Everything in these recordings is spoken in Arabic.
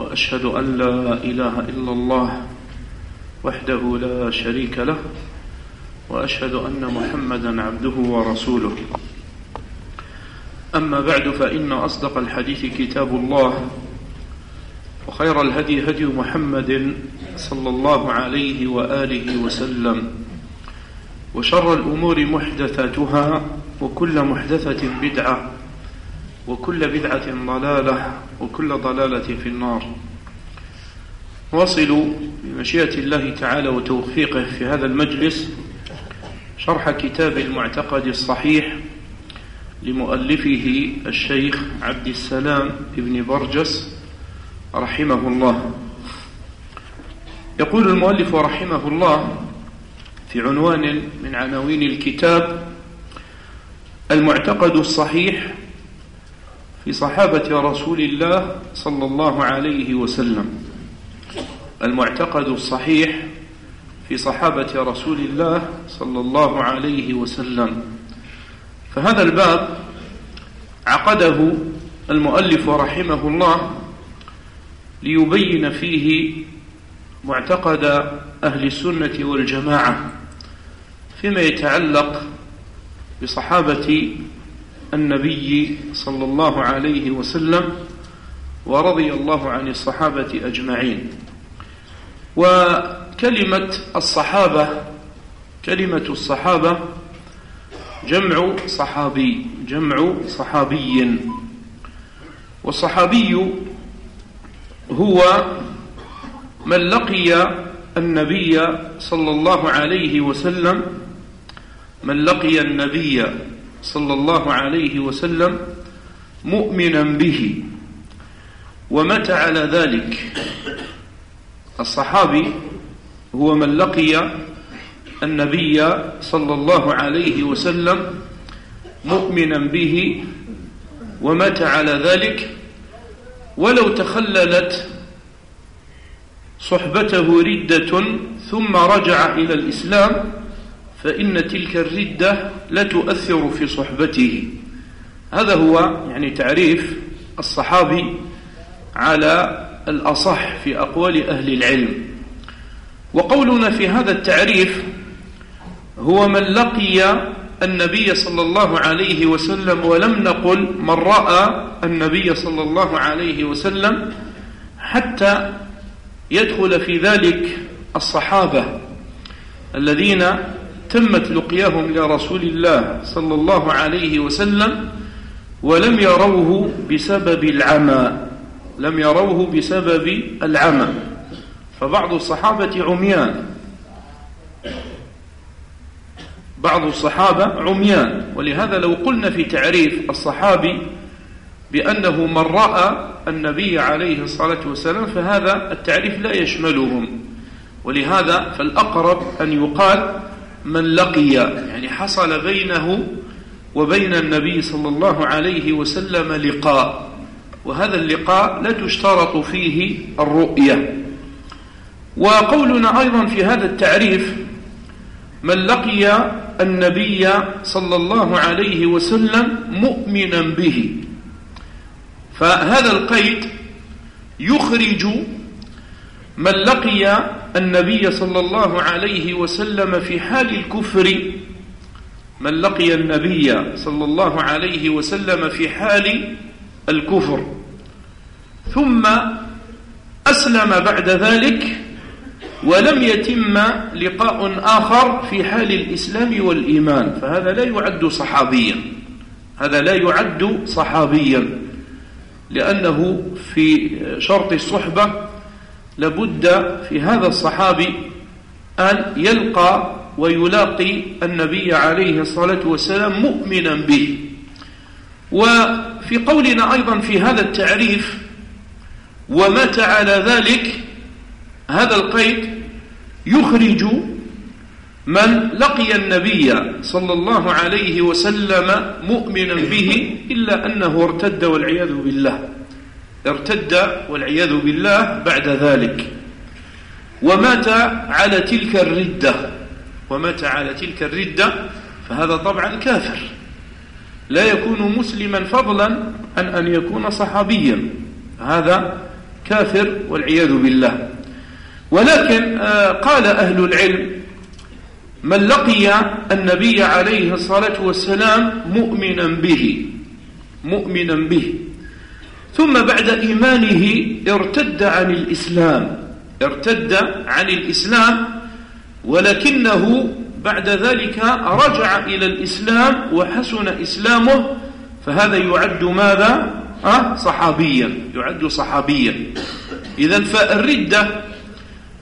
وأشهد أن لا إله إلا الله وحده لا شريك له وأشهد أن محمدا عبده ورسوله. أما بعد فإن أصدق الحديث كتاب الله وخير الهدي هدي محمد صلى الله عليه وآله وسلم وشر الأمور محدثاتها وكل محدثة بدعة وكل بدعة ضلالة وكل ضلالة في النار. نواصل بمشيئة الله تعالى وتوفيقه في هذا المجلس شرح كتاب المعتقد الصحيح لمؤلفه الشيخ عبد السلام ابن برجس رحمه الله. يقول المؤلف رحمه الله في عنوان من عناوين الكتاب المعتقد الصحيح في صحابة رسول الله صلى الله عليه وسلم. المعتقد الصحيح في صحابة رسول الله صلى الله عليه وسلم. فهذا الباب عقده المؤلف رحمه الله ليبين فيه معتقد أهل السنة والجماعة فيما يتعلق بصحابة النبي صلى الله عليه وسلم ورضي الله عن الصحابة أجمعين. وكلمة الصحابة كلمة الصحابة جمع صحابي جمع صحابي. والصحابي هو من لقي النبي صلى الله عليه وسلم من لقي النبي صلى الله عليه وسلم مؤمنا به. ومتى على ذلك. الصحابي هو من لقي النبي صلى الله عليه وسلم مؤمنا به ومات على ذلك. ولو تخللت صحبته ردة ثم رجع إلى الإسلام فإن تلك الردة لا تؤثر في صحبته. هذا هو يعني تعريف الصحابي على الأصح في أقوال أهل العلم. وقولنا في هذا التعريف هو من لقي النبي صلى الله عليه وسلم ولم نقل من رأى النبي صلى الله عليه وسلم حتى يدخل في ذلك الصحابة الذين تمت لقياهم لرسول الله صلى الله عليه وسلم ولم يروه بسبب العمى لم يروه بسبب العمى. فبعض الصحابة عميان. بعض الصحابة عميان. ولهذا لو قلنا في تعريف الصحابي بأنه من رأى النبي عليه الصلاة والسلام فهذا التعريف لا يشملهم. ولهذا فالأقرب أن يقال من لقي يعني حصل بينه وبين النبي صلى الله عليه وسلم لقاء. وهذا اللقاء لا تشترط فيه الرؤية. وقولنا أيضا في هذا التعريف من لقي النبي صلى الله عليه وسلم مؤمنا به. فهذا القيد يخرج من لقي النبي صلى الله عليه وسلم في حال الكفر من لقي النبي صلى الله عليه وسلم في حال الكفر. ثم أسلم بعد ذلك ولم يتم لقاء آخر في حال الإسلام والإيمان. فهذا لا يعد صحابيا. هذا لا يعد صحابيا لأنه في شرط الصحبة لابد في هذا الصحابي أن يلقى ويلاقي النبي عليه الصلاة والسلام مؤمنا به. وفي قولنا أيضا في هذا التعريف ومات على ذلك هذا القيد يخرج من لقي النبي صلى الله عليه وسلم مؤمنا به إلا أنه ارتد والعياذ بالله. ارتد والعياذ بالله بعد ذلك. ومات على تلك الردة. ومات على تلك الردة فهذا طبعا كافر. لا يكون مسلما فضلا عن أن يكون صحابيا. هذا كافر والعياذ بالله. ولكن آه، قال أهل العلم من لقي النبي عليه الصلاة والسلام مؤمنا به مؤمنا به ثم بعد إيمانه ارتد عن الإسلام ارتد عن الإسلام ولكنه بعد ذلك رجع إلى الإسلام وحسن إسلامه فهذا يعد ماذا؟ أه؟ صحابيا يعد صحابيا إذا فالردة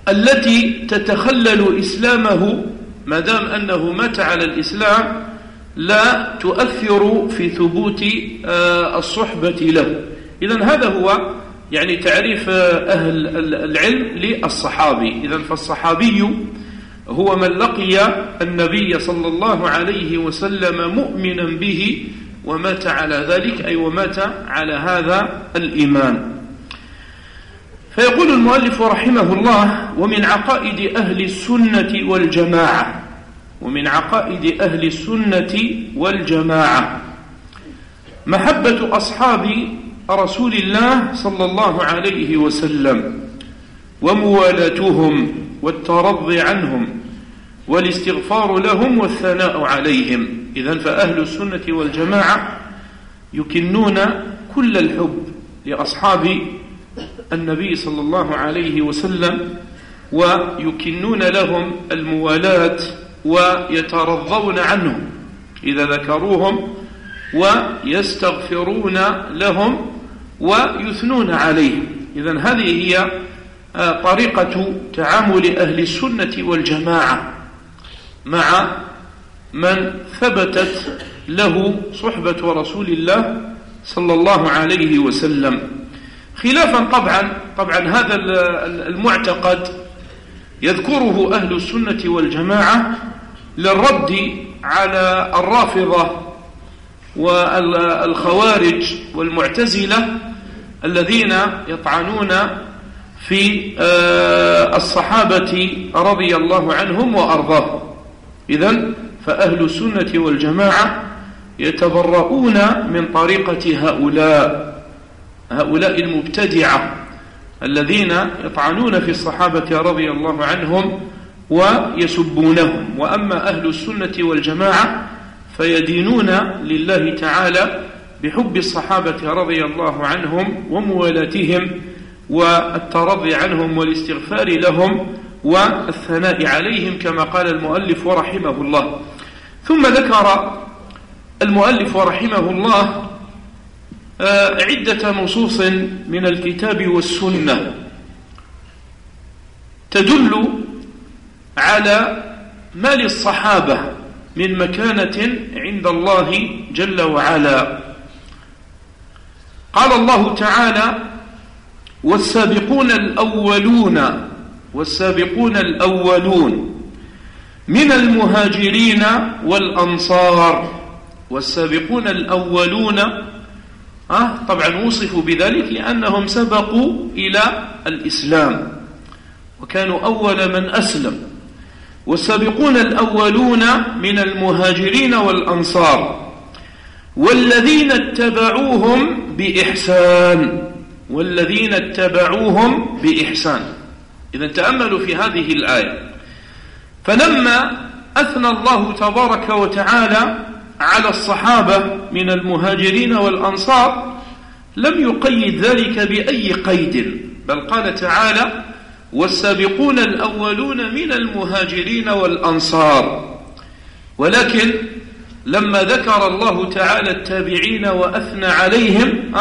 التي تتخلل إسلامه ما دام أنه مات على الإسلام لا تؤثر في ثبوت آه، الصحبة له إذا هذا هو يعني تعريف آه، أهل العلم للصحابي. إذا فالصحابي هو من لقي النبي صلى الله عليه وسلم مؤمنا به ومات على ذلك أي ومات على هذا الإيمان. فيقول المؤلف رحمه الله ومن عقائد أهل السنة والجماعة ومن عقائد أهل السنة والجماعة محبة أصحاب رسول الله صلى الله عليه وسلم وموالاتهم والترضي عنهم والاستغفار لهم والثناء عليهم. إذا فأهل السنة والجماعة يكنون كل الحب لأصحاب النبي صلى الله عليه وسلم ويكنون لهم الموالاة ويترضون عنهم. إذا ذكروهم ويستغفرون لهم ويثنون عليهم إذا هذه هي آه، طريقة تعامل أهل السنة والجماعة مع من ثبتت له صحبة رسول الله صلى الله عليه وسلم. خلافا طبعا طبعا هذا المعتقد يذكره أهل السنة والجماعة للرد على الرافضة والخوارج والمعتزلة الذين يطعنون في آه، الصحابة رضي الله عنهم وأرضاهم. إذن فأهل السنة والجماعة يتبرؤون من طريقة هؤلاء هؤلاء المبتدعة الذين يطعنون في الصحابة رضي الله عنهم ويسبونهم. وأما أهل السنة والجماعة فيدينون لله تعالى بحب الصحابة رضي الله عنهم وموالاتهم والترضي عنهم والاستغفار لهم والثناء عليهم كما قال المؤلف ورحمه الله. ثم ذكر المؤلف ورحمه الله آه، عدة نصوص من الكتاب والسنة تدل على ما للصحابة من مكانة عند الله جل وعلا. قال الله تعالى والسابقون الأولون والسابقون الأولون من المهاجرين والأنصار والسابقون الأولون أه طبعا وصفوا بذلك لأنهم سبقوا إلى الإسلام وكانوا أول من أسلم. والسابقون الأولون من المهاجرين والأنصار. والذين اتبعوهم بإحسان والذين اتبعوهم بإحسان. إذا تأملوا في هذه الآية. فلما أثنى الله تبارك وتعالى على الصحابة من المهاجرين والأنصار لم يقيد ذلك بأي قيد بل قال تعالى والسابقون الأولون من المهاجرين والأنصار. ولكن لما ذكر الله تعالى التابعين وأثنى عليهم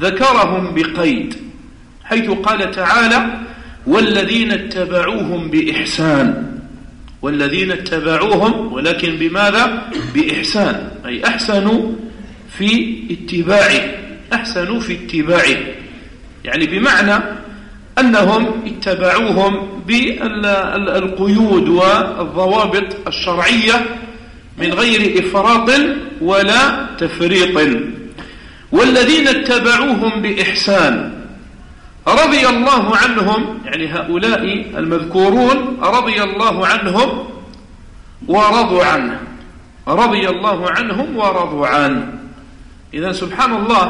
ذكرهم بقيد حيث قال تعالى والذين اتبعوهم بإحسان. والذين اتبعوهم ولكن بماذا؟ بإحسان أي أحسنوا في اتباعه أحسنوا في اتباعه يعني بمعنى أنهم اتبعوهم بالقيود والضوابط الشرعية من غير إفراط ولا تفريط. والذين اتبعوهم بإحسان رضي الله عنهم يعني هؤلاء المذكورون رضي الله عنهم ورضوا عنه. رضي الله عنهم ورضوا عنه. إذا سبحان الله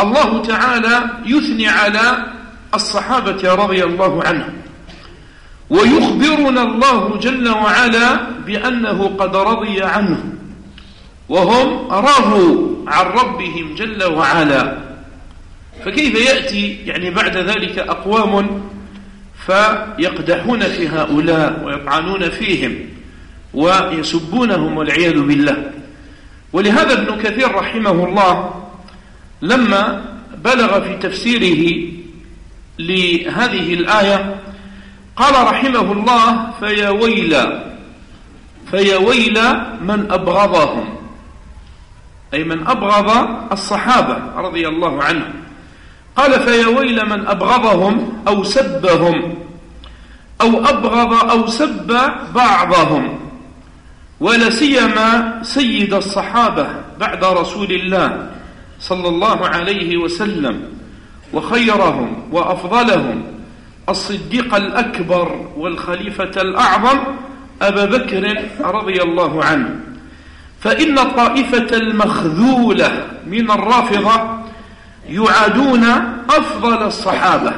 الله تعالى يثني على الصحابة رضي الله عنهم. ويخبرنا الله جل وعلا بأنه قد رضي عنه. وهم رضوا عن ربهم جل وعلا. فكيف يأتي يعني بعد ذلك أقوام فيقدحون في هؤلاء ويطعنون فيهم ويسبونهم والعياذ بالله. ولهذا ابن كثير رحمه الله لما بلغ في تفسيره لهذه الآية قال رحمه الله فيا ويلا فيا ويلا من أبغضهم. أي من أبغض الصحابة رضي الله عنهم قال فيا ويل من أبغضهم أو سبهم. أو أبغض أو سب بعضهم. ولا سيما سيد الصحابة بعد رسول الله صلى الله عليه وسلم. وخيرهم وأفضلهم. الصديق الأكبر والخليفة الأعظم أبا بكر رضي الله عنه. فإن الطائفة المخذولة من الرافضة يعادون أفضل الصحابة.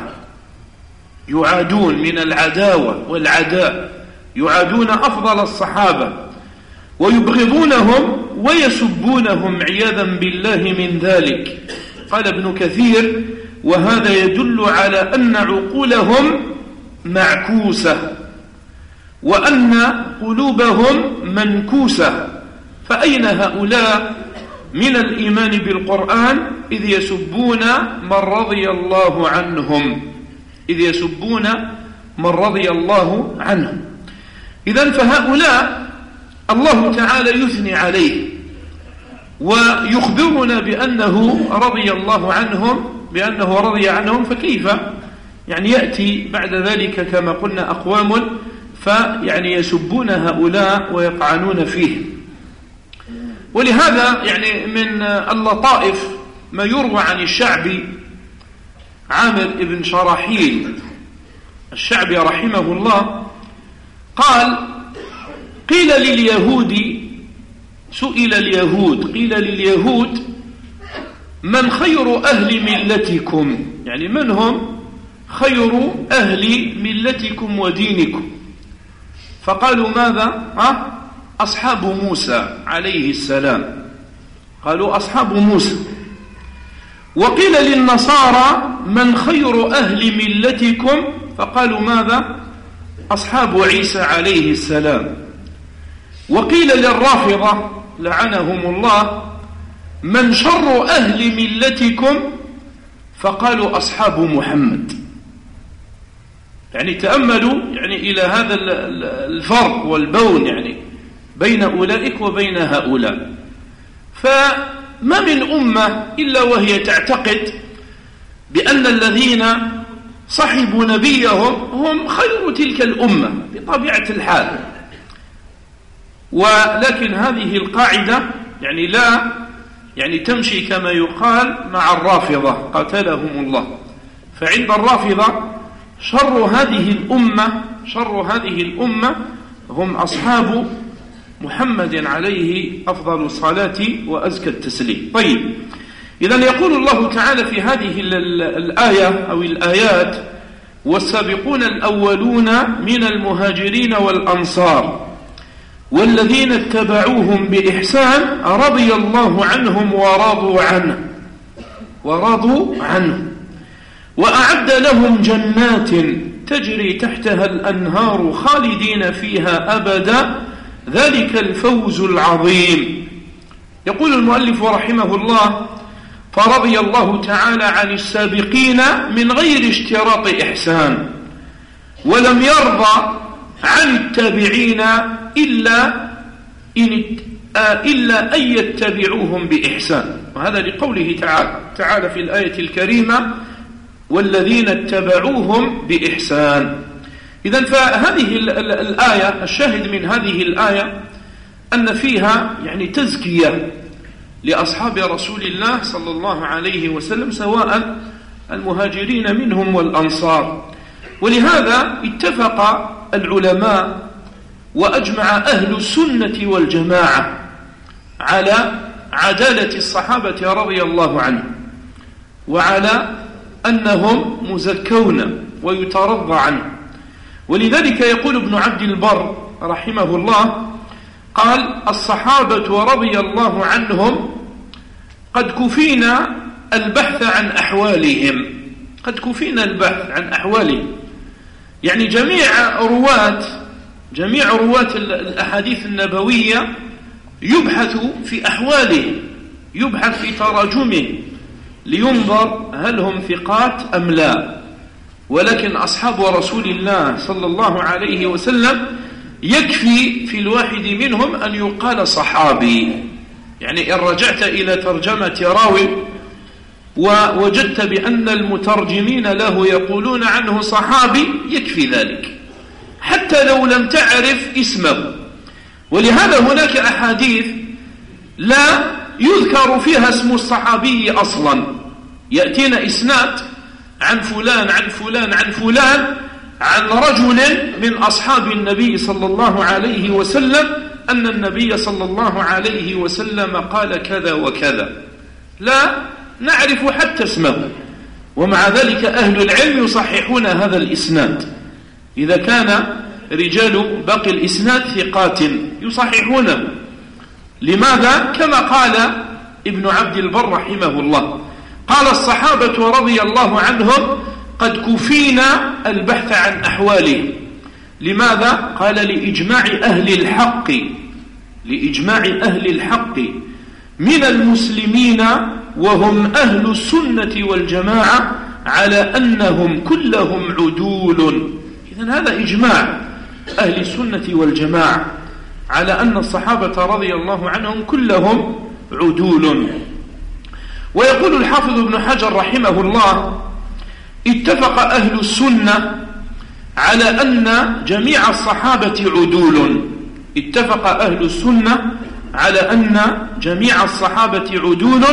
يعادون من العداوة والعداء. يعادون أفضل الصحابة. ويبغضونهم ويسبونهم عياذا بالله من ذلك. قال ابن كثير وهذا يدل على أن عقولهم معكوسة وأن قلوبهم منكوسة. فأين هؤلاء من الإيمان بالقرآن؟ إذ يسبون من رضي الله عنهم. إذ يسبون من رضي الله عنهم. إذا فهؤلاء الله تعالى يثني عليه ويخبرنا بأنه رضي الله عنهم بأنه رضي عنهم فكيف؟ يعني يأتي بعد ذلك كما قلنا أقوام فيعني يسبون هؤلاء ويقعنون فيه. ولهذا يعني من اللطائف ما يروى عن الشعبي عامر بن شراحيل. الشعبي رحمه الله قال قيل لليهود سئل اليهود قيل لليهود من خير أهل ملتكم؟ يعني من هم خير أهل ملتكم ودينكم؟ فقالوا ماذا؟ أصحاب موسى عليه السلام. قالوا أصحاب موسى. وقيل للنصارى من خير أهل ملتكم؟ فقالوا ماذا؟ أصحاب عيسى عليه السلام. وقيل للرافضة لعنهم الله من شر أهل ملتكم فقالوا أصحاب محمد. يعني تأملوا يعني إلى هذا الفرق والبون يعني بين أولئك وبين هؤلاء. فما من أمة إلا وهي تعتقد بأن الذين صحبوا نبيهم هم خير تلك الأمة بطبيعة الحال. ولكن هذه القاعدة يعني لا يعني تمشي كما يقال مع الرافضة قتلهم الله. فعند الرافضة شر هذه الأمة شر هذه الأمة هم أصحاب محمد عليه أفضل الصلاة وأزكى التسليم. طيب إذا يقول الله تعالى في هذه الآية أو الآيات والسابقون الأولون من المهاجرين والأنصار. والذين اتبعوهم بإحسان رضي الله عنهم ورضوا عنه. ورضوا عنه. وأعد لهم جنات تجري تحتها الأنهار خالدين فيها أبدا. ذلك الفوز العظيم. يقول المؤلف رحمه الله فرضي الله تعالى عن السابقين من غير اشتراط إحسان ولم يرضى عن التابعين إلا إن إلا أن يتبعوهم بإحسان. وهذا لقوله تعالى تعالى في الآية الكريمة والذين اتبعوهم بإحسان. إذا فهذه الآية الشاهد من هذه الآية أن فيها يعني تزكية لأصحاب رسول الله صلى الله عليه وسلم سواء المهاجرين منهم والأنصار. ولهذا اتفق العلماء وأجمع أهل السنة والجماعة على عدالة الصحابة رضي الله عنهم وعلى أنهم مزكون ويترضى عنهم ولذلك يقول ابن عبد البر رحمه الله قال الصحابة رضي الله عنهم قد كفينا البحث عن أحوالهم قد كفينا البحث عن أحوالهم. يعني جميع رواة جميع رواة الأحاديث النبوية يبحث في أحوالهم يبحث في تراجمهم لينظر هل هم ثقات أم لا. ولكن أصحاب رسول الله صلى الله عليه وسلم يكفي في الواحد منهم أن يقال صحابي. يعني إن رجعت إلى ترجمة راوي ووجدت بأن المترجمين له يقولون عنه صحابي يكفي ذلك. حتى لو لم تعرف اسمه. ولهذا هناك أحاديث لا يذكر فيها اسم الصحابي أصلا. يأتينا إسناد عن فلان عن فلان عن فلان عن رجل من أصحاب النبي صلى الله عليه وسلم أن النبي صلى الله عليه وسلم قال كذا وكذا. لا نعرف حتى اسمه. ومع ذلك أهل العلم يصححون هذا الإسناد. إذا كان رجال باقي الإسناد ثقات يصححونه لماذا؟ كما قال ابن عبد البر رحمه الله. قال الصحابة رضي الله عنهم قد كفينا البحث عن أحوالهم لماذا؟ قال لإجماع أهل الحق. لإجماع أهل الحق. من المسلمين وهم أهل السنة والجماعة على أنهم كلهم عدول. إذن هذا إجماع أهل السنة والجماعة على أن الصحابة رضي الله عنهم كلهم عدول. ويقول الحافظ ابن حجر رحمه الله اتفق أهل السنة على أن جميع الصحابة عدول. اتفق أهل السنة على أن جميع الصحابة عدول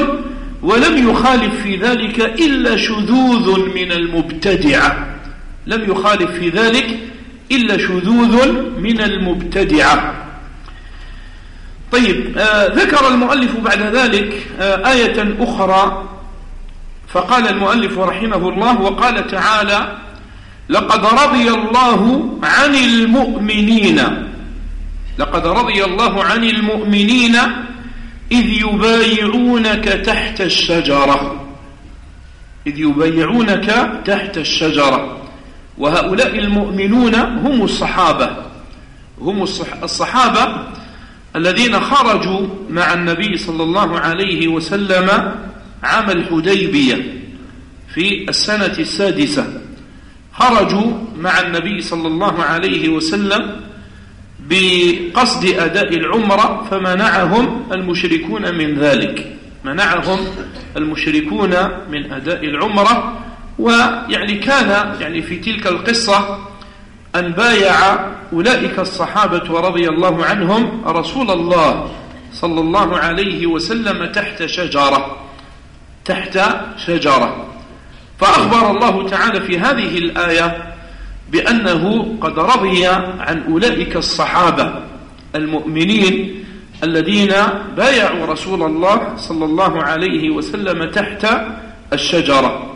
ولم يخالف في ذلك إلا شذوذ من المبتدعة. لم يخالف في ذلك إلا شذوذ من المبتدعة. طيب آه ذكر المؤلف بعد ذلك آه آية أخرى فقال المؤلف رحمه الله وقال تعالى لقد رضي الله عن المؤمنين. لقد رضي الله عن المؤمنين إذ يبايعونك تحت الشجرة. إذ يبايعونك تحت الشجرة. وهؤلاء المؤمنون هم الصحابة. هم الصحابة الذين خرجوا مع النبي صلى الله عليه وسلم عام الحديبية في السنة السادسة. خرجوا مع النبي صلى الله عليه وسلم بقصد أداء العمرة فمنعهم المشركون من ذلك. منعهم المشركون من أداء العمرة ويعني كان يعني في تلك القصة أن بايع أولئك الصحابة رضي الله عنهم رسول الله صلى الله عليه وسلم تحت شجرة تحت شجرة. فأخبر الله تعالى في هذه الآية بأنه قد رضي عن أولئك الصحابة المؤمنين الذين بايعوا رسول الله صلى الله عليه وسلم تحت الشجرة.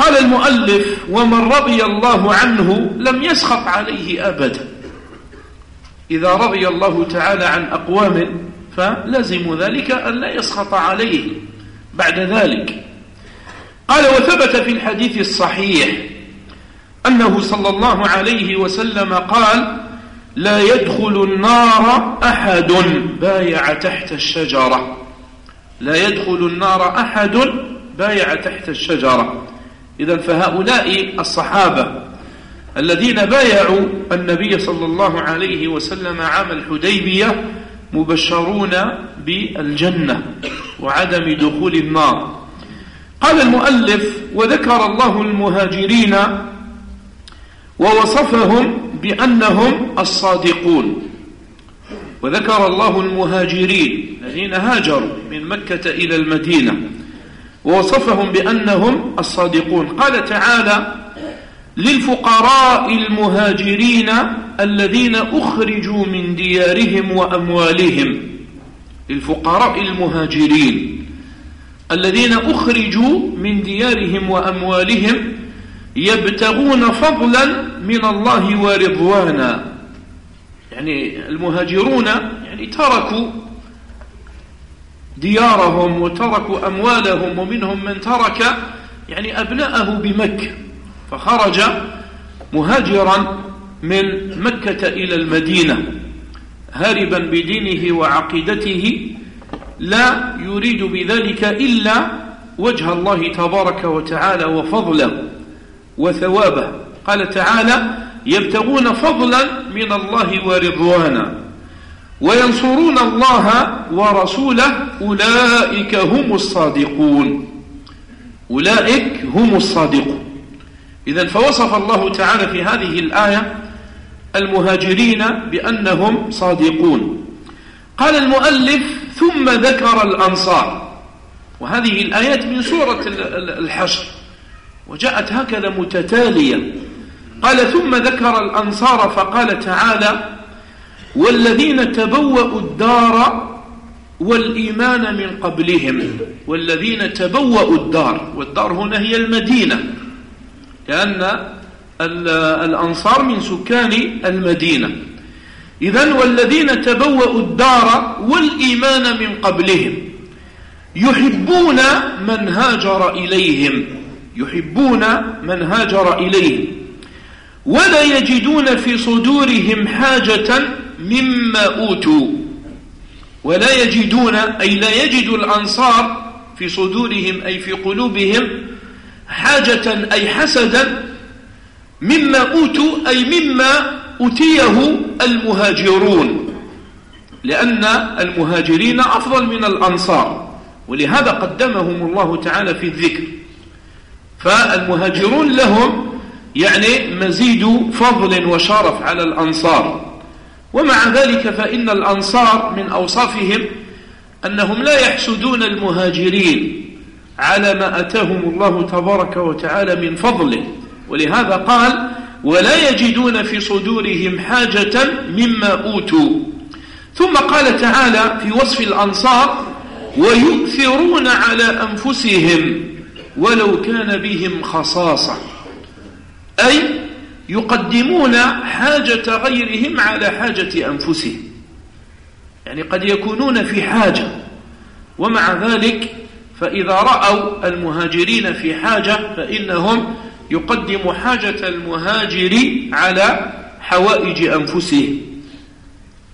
قال المؤلف ومن رضي الله عنه لم يسخط عليه أبدا. إذا رضي الله تعالى عن أقوام فلزم ذلك أن لا يسخط عليه بعد ذلك. قال وثبت في الحديث الصحيح أنه صلى الله عليه وسلم قال لا يدخل النار أحد بايع تحت الشجرة. لا يدخل النار أحد بايع تحت الشجرة. إذا فهؤلاء الصحابة الذين بايعوا النبي صلى الله عليه وسلم عام الحديبية مبشرون بالجنة وعدم دخول النار. قال المؤلف وذكر الله المهاجرين ووصفهم بأنهم الصادقون. وذكر الله المهاجرين الذين هاجروا من مكة إلى المدينة. ووصفهم بأنهم الصادقون. قال تعالى للفقراء المهاجرين الذين أخرجوا من ديارهم وأموالهم. للفقراء المهاجرين الذين أخرجوا من ديارهم وأموالهم يبتغون فضلا من الله ورضوانا. يعني المهاجرون يعني تركوا ديارهم وتركوا أموالهم ومنهم من ترك يعني أبناءه بمكة. فخرج مهاجرا من مكة إلى المدينة هاربا بدينه وعقيدته لا يريد بذلك إلا وجه الله تبارك وتعالى وفضله وثوابه. قال تعالى يبتغون فضلا من الله ورضوانا. وينصرون الله ورسوله أولئك هم الصادقون. أولئك هم الصادقون. إذا فوصف الله تعالى في هذه الآية المهاجرين بأنهم صادقون. قال المؤلف ثم ذكر الأنصار وهذه الآيات من سورة الحشر. وجاءت هكذا متتالية. قال ثم ذكر الأنصار فقال تعالى والذين تبوأوا الدار والإيمان من قبلهم. والذين تبوأوا الدار والدار هنا هي المدينة لأن الأنصار من سكان المدينة. إذا والذين تبوأوا الدار والإيمان من قبلهم يحبون من هاجر إليهم يحبون من هاجر إليهم. ولا يجدون في صدورهم حاجة مما أوتوا ولا يجدون أي لا يجد الأنصار في صدورهم أي في قلوبهم حاجة أي حسدا مما أوتوا أي مما أتيه المهاجرون لأن المهاجرين أفضل من الأنصار ولهذا قدمهم الله تعالى في الذكر. فالمهاجرون لهم يعني مزيد فضل وشرف على الأنصار. ومع ذلك فإن الأنصار من أوصافهم أنهم لا يحسدون المهاجرين على ما أتاهم الله تبارك وتعالى من فضله. ولهذا قال ولا يجدون في صدورهم حاجة مما أوتوا. ثم قال تعالى في وصف الأنصار ويؤثرون على أنفسهم ولو كان بهم خصاصة. أي يقدمون حاجة غيرهم على حاجة أنفسهم. يعني قد يكونون في حاجة ومع ذلك فإذا رأوا المهاجرين في حاجة فإنهم يقدم حاجة المهاجر على حوائج أنفسهم.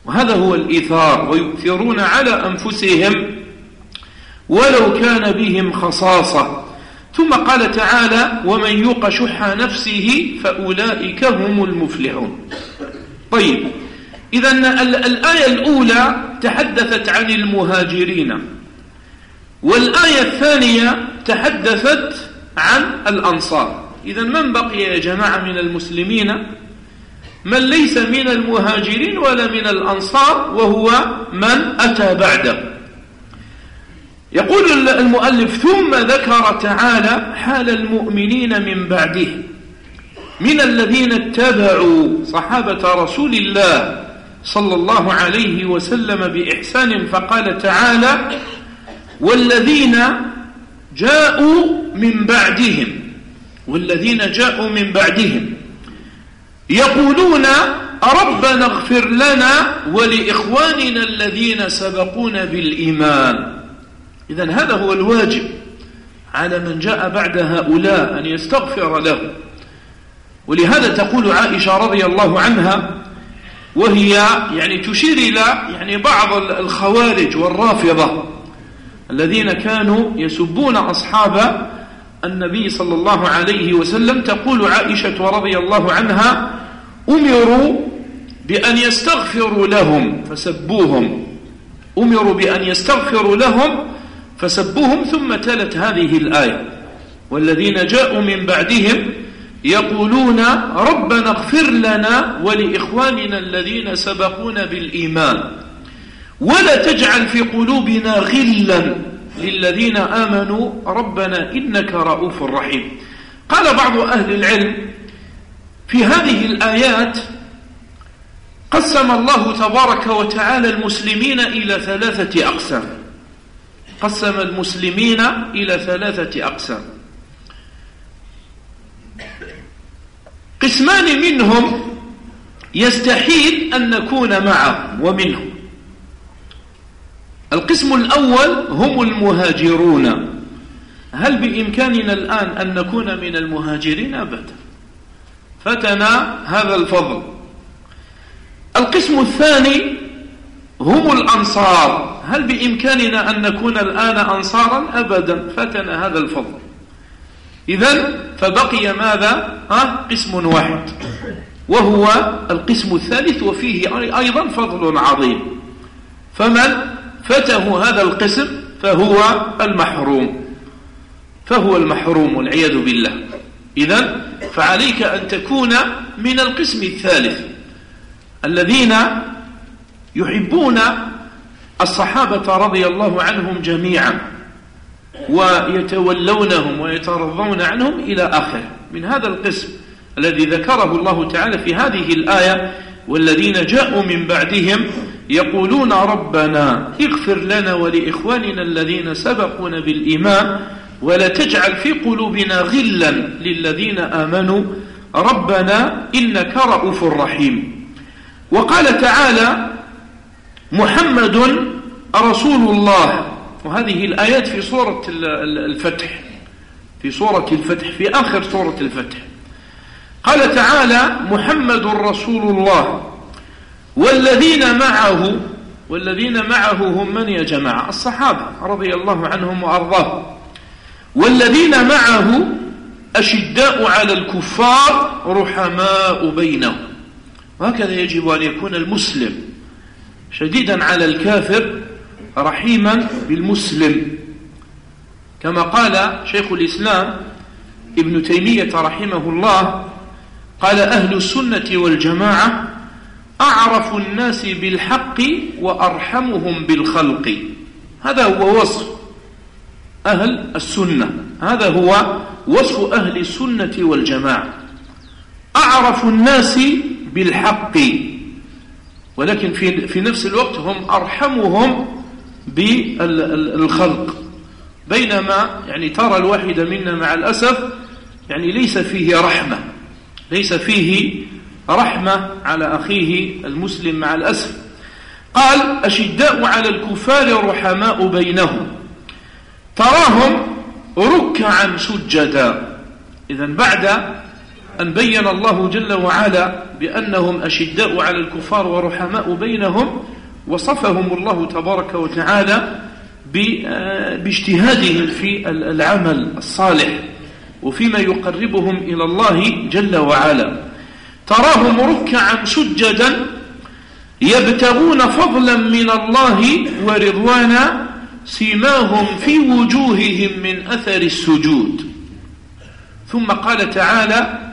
وهذا هو الإيثار ويؤثرون على أنفسهم ولو كان بهم خصاصة. ثم قال تعالى ومن يوق شح نفسه فأولئك هم المفلحون. طيب إذا الآية الأولى تحدثت عن المهاجرين والآية الثانية تحدثت عن الأنصار. إذا من بقي يا جماعة من المسلمين؟ من ليس من المهاجرين ولا من الأنصار وهو من أتى بعده. يقول المؤلف ثم ذكر تعالى حال المؤمنين من بعده. من الذين اتبعوا صحابة رسول الله صلى الله عليه وسلم بإحسان فقال تعالى والذين جاءوا من بعدهم والذين جاءوا من بعدهم يقولون ربنا اغفر لنا ولإخواننا الذين سبقونا بالإيمان. إذا هذا هو الواجب على من جاء بعد هؤلاء أن يستغفر له. ولهذا تقول عائشة رضي الله عنها وهي يعني تشير إلى يعني بعض الخوارج والرافضة الذين كانوا يسبون أصحاب النبي صلى الله عليه وسلم. تقول عائشة رضي الله عنها أمروا بأن يستغفروا لهم فسبوهم. أمروا بأن يستغفروا لهم فسبوهم ثم تلت هذه الآية. والذين جاءوا من بعدهم يقولون ربنا اغفر لنا ولإخواننا الذين سبقونا بالإيمان. ولا تجعل في قلوبنا غلا للذين آمنوا. ربنا إنك رؤوف رحيم. قال بعض أهل العلم في هذه الآيات قسم الله تبارك وتعالى المسلمين إلى ثلاثة أقسام. قسم المسلمين إلى ثلاثة أقسام. قسمان منهم يستحيل أن نكون معه ومنهم. القسم الأول هم المهاجرون. هل بإمكاننا الآن أن نكون من المهاجرين؟ أبدا. فتنا هذا الفضل. القسم الثاني هم الأنصار. هل بإمكاننا أن نكون الآن أنصارا؟ أبدا فتنا هذا الفضل. إذا فبقي ماذا؟ ها؟ قسم واحد. وهو القسم الثالث وفيه أيضا فضل عظيم. فمن؟ فته هذا القسم فهو المحروم. فهو المحروم والعياذ بالله. إذا فعليك أن تكون من القسم الثالث. الذين يحبون الصحابة رضي الله عنهم جميعا ويتولونهم ويترضون عنهم إلى آخره. من هذا القسم الذي ذكره الله تعالى في هذه الآية والذين جاءوا من بعدهم يقولون ربنا اغفر لنا ولإخواننا الذين سبقونا بالإيمان ولا تجعل في قلوبنا غلا للذين آمنوا. ربنا إنك رؤوف رحيم. وقال تعالى محمد رسول الله. وهذه الآيات في سورة الفتح. في سورة الفتح في آخر سورة الفتح. قال تعالى محمد رسول الله. والذين معه والذين معه هم من يا جماعة؟ الصحابة رضي الله عنهم وأرضاهم. والذين معه أشداء على الكفار رحماء بينهم. وهكذا يجب أن يكون المسلم شديدا على الكافر رحيما بالمسلم. كما قال شيخ الإسلام ابن تيمية رحمه الله قال أهل السنة والجماعة أعرف الناس بالحق وأرحمهم بالخلق. هذا هو وصف أهل السنة. هذا هو وصف أهل السنة والجماعة. أعرف الناس بالحق. ولكن في, في نفس الوقت هم أرحمهم بالخلق. بينما يعني ترى الواحد منا مع الأسف يعني ليس فيه رحمة ليس فيه رحمة على أخيه المسلم مع الأسف. قال أشداء على الكفار رحماء بينهم. تراهم ركعا سجدا. إذا بعد أن بين الله جل وعلا بأنهم أشداء على الكفار ورحماء بينهم وصفهم الله تبارك وتعالى باجتهادهم في العمل الصالح وفيما يقربهم إلى الله جل وعلا. تراهم ركعا سجدا يبتغون فضلا من الله ورضوانا سيماهم في وجوههم من أثر السجود. ثم قال تعالى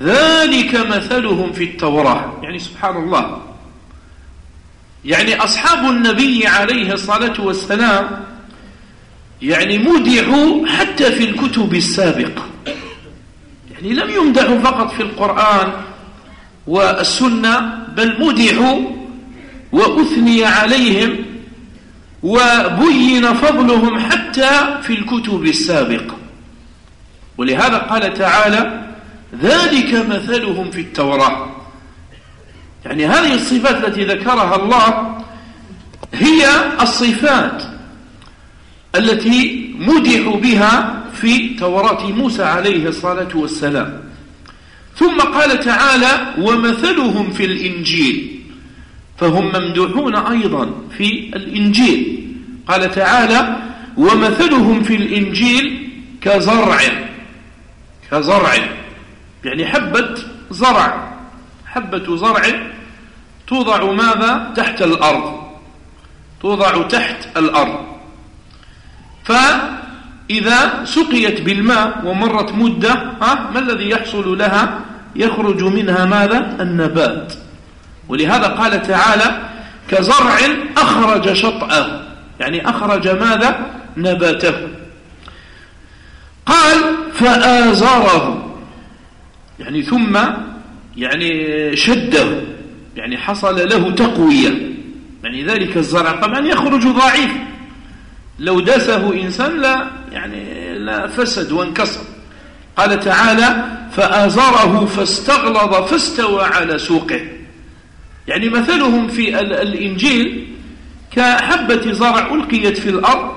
ذلك مثلهم في التوراة. يعني سبحان الله يعني أصحاب النبي عليه الصلاة والسلام يعني مدحوا حتى في الكتب السابقة. يعني لم يمدحوا فقط في القرآن والسنة بل مدحوا وأثني عليهم وبين فضلهم حتى في الكتب السابقة. ولهذا قال تعالى ذلك مثلهم في التوراة. يعني هذه الصفات التي ذكرها الله هي الصفات التي مدحوا بها في توراة موسى عليه الصلاة والسلام. ثم قال تعالى ومثلهم في الإنجيل. فهم ممدوحون أيضا في الإنجيل. قال تعالى ومثلهم في الإنجيل كزرع. كزرع. يعني حبة زرع. حبة زرع توضع ماذا؟ تحت الأرض. توضع تحت الأرض. إذا سقيت بالماء ومرت مدة ها ما الذي يحصل لها؟ يخرج منها ماذا؟ النبات. ولهذا قال تعالى كزرع أخرج شطأه. يعني أخرج ماذا؟ نباته. قال فآزره. يعني ثم يعني شده يعني حصل له تقوية. يعني ذلك الزرع. طبعا يخرج ضعيف. لو دسه إنسان لا يعني لا فسد وانكسر. قال تعالى فآزره فاستغلظ فاستوى على سوقه. يعني مثلهم في الإنجيل كحبة زرع ألقيت في الأرض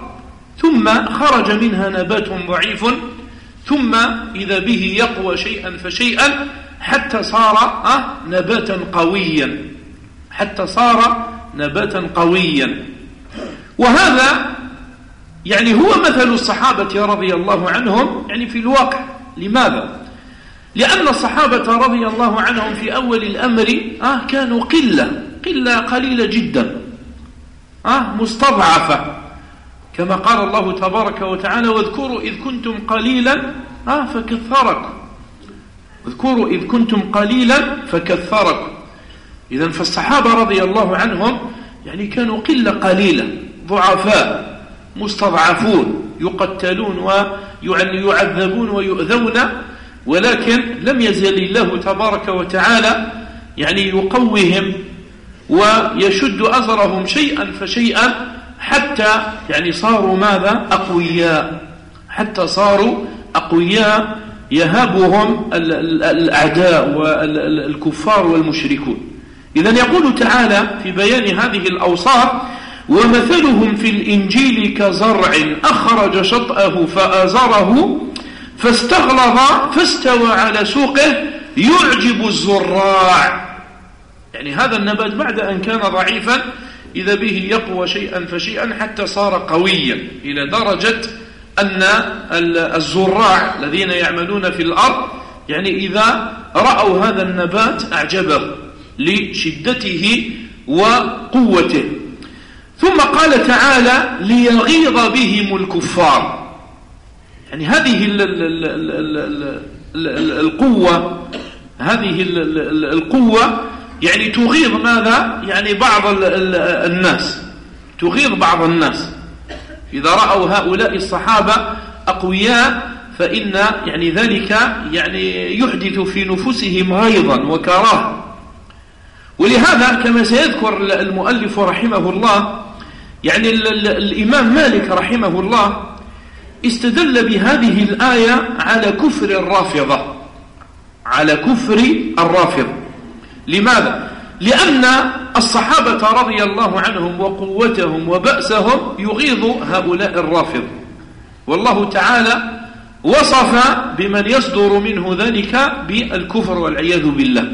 ثم خرج منها نبات ضعيف. ثم إذا به يقوى شيئا فشيئا حتى صار أه نباتا قويا. حتى صار نباتا قويا. وهذا يعني هو مثل الصحابة رضي الله عنهم يعني في الواقع. لماذا؟ لأن الصحابة رضي الله عنهم في أول الأمر آه كانوا قلة قلة قليلة جدا آه مستضعفة. كما قال الله تبارك وتعالى واذكروا إذ كنتم قليلا. آه فكثركم اذكروا إذ كنتم قليلا فكثركم إذا فالصحابة رضي الله عنهم يعني كانوا قلة قليلة ضعفاء مستضعفون يقتلون ويعذبون ويؤذون ولكن لم يزل الله تبارك وتعالى يعني يقوهم ويشد أزرهم شيئا فشيئا حتى يعني صاروا ماذا؟ أقوياء. حتى صاروا أقوياء يهابهم الأعداء والكفار والمشركون. إذا يقول تعالى في بيان هذه الأوصاف ومثلهم في الإنجيل كزرع أخرج شطأه فآزره فاستغلظ فاستوى على سوقه يعجب الزراع. يعني هذا النبات بعد أن كان ضعيفا إذا به يقوى شيئا فشيئا حتى صار قويا إلى درجة أن الزراع الذين يعملون في الأرض يعني إذا رأوا هذا النبات أعجبه لشدته وقوته. ثم قال تعالى ليغيظ بهم الكفار. يعني هذه القوة هذه القوة يعني تغيظ ماذا؟ يعني بعض الناس. تغيظ بعض الناس. إذا رأوا هؤلاء الصحابة أقوياء فإن يعني ذلك يعني يحدث في نفوسهم غيظا وكراهه ولهذا كما سيذكر المؤلف رحمه الله يعني الإمام مالك رحمه الله استدل بهذه الآية على كفر الرافضة. على كفر الرافضة. لماذا؟ لأن الصحابة رضي الله عنهم وقوتهم وبأسهم يغيظ هؤلاء الرافض. والله تعالى وصف بمن يصدر منه ذلك بالكفر والعياذ بالله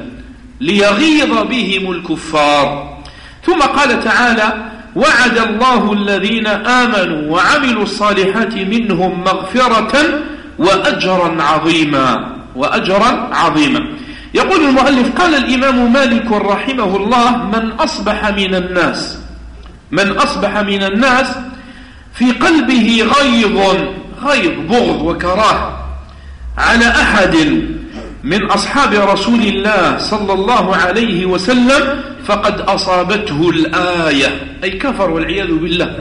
ليغيظ بهم الكفار. ثم قال تعالى وعد الله الذين آمنوا وعملوا الصالحات منهم مغفرة وأجرا عظيما وأجرا عظيما. يقول المؤلف قال الإمام مالك رحمه الله من أصبح من الناس من أصبح من الناس في قلبه غيظ غيظ بغض وكراهة على أحد من أصحاب رسول الله صلى الله عليه وسلم فقد أصابته الآية. أي كفر والعياذ بالله.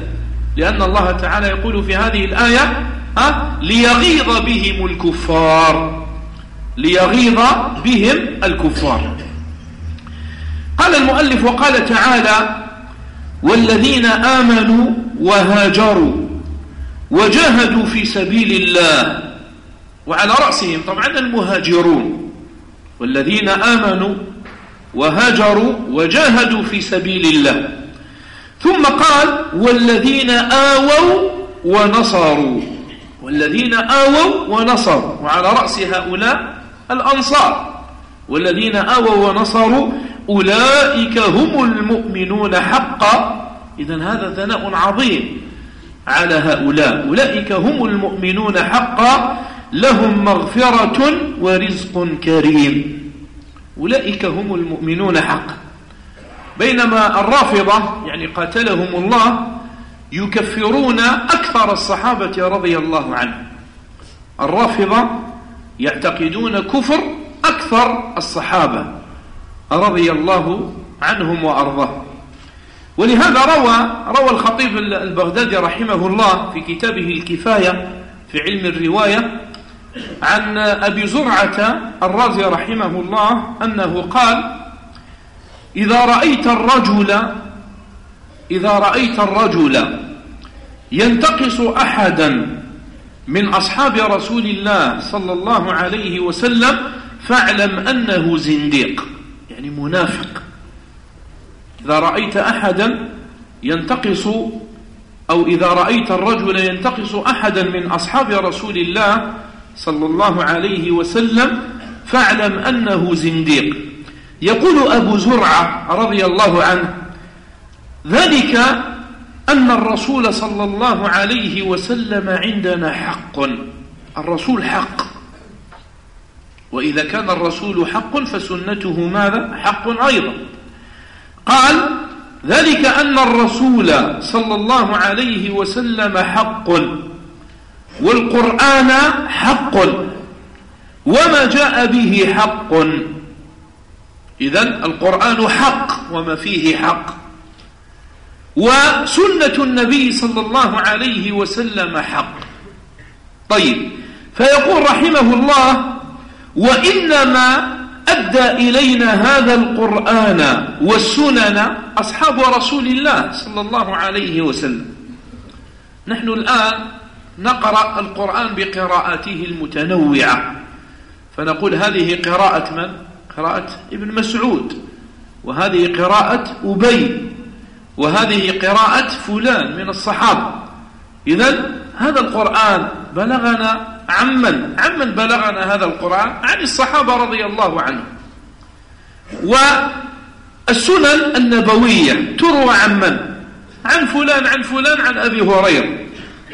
لأن الله تعالى يقول في هذه الآية أه؟ ليغيظ بهم الكفار. ليغيظ بهم الكفار. قال المؤلف وقال تعالى والذين آمنوا وهاجروا وجاهدوا في سبيل الله وعلى رأسهم طبعا المهاجرون. والذين آمنوا وهاجروا وجاهدوا في سبيل الله. ثم قال والذين آووا ونصروا. والذين آووا ونصروا. وعلى رأس هؤلاء الأنصار والذين آووا ونصروا أولئك هم المؤمنون حقا. إذا هذا ثناء عظيم على هؤلاء. أولئك هم المؤمنون حقا. لهم مغفرة ورزق كريم. أولئك هم المؤمنون حقا. بينما الرافضة يعني قاتلهم الله يكفرون أكثر الصحابة رضي الله عنهم. الرافضة يعتقدون كفر أكثر الصحابة رضي الله عنهم وأرضاهم ولهذا روى روى الخطيب البغدادي رحمه الله في كتابه الكفاية في علم الرواية عن أبي زرعة الرازي رحمه الله أنه قال إذا رأيت الرجل إذا رأيت الرجل ينتقص أحدا من أصحاب رسول الله صلى الله عليه وسلم فاعلم أنه زنديق يعني منافق. إذا رأيت أحدا ينتقص أو إذا رأيت الرجل ينتقص أحدا من أصحاب رسول الله صلى الله عليه وسلم فاعلم أنه زنديق. يقول أبو زرعة رضي الله عنه ذلك أن الرسول صلى الله عليه وسلم عندنا حق. الرسول حق. وإذا كان الرسول حق فسنته ماذا؟ حق أيضا. قال ذلك أن الرسول صلى الله عليه وسلم حق. والقرآن حق. وما جاء به حق. إذا القرآن حق وما فيه حق. وسنة النبي صلى الله عليه وسلم حق. طيب فيقول رحمه الله وإنما أدى إلينا هذا القرآن والسنن أصحاب رسول الله صلى الله عليه وسلم. نحن الآن نقرأ القرآن بقراءاته المتنوعة. فنقول هذه قراءة من؟ قراءة ابن مسعود. وهذه قراءة أبي. وهذه قراءة فلان من الصحابة. إذا هذا القرآن بلغنا عمن عمن بلغنا هذا القرآن؟ عن الصحابة رضي الله عنهم. والسنن النبوية تروى عن من؟ عن فلان عن فلان عن أبي هريرة.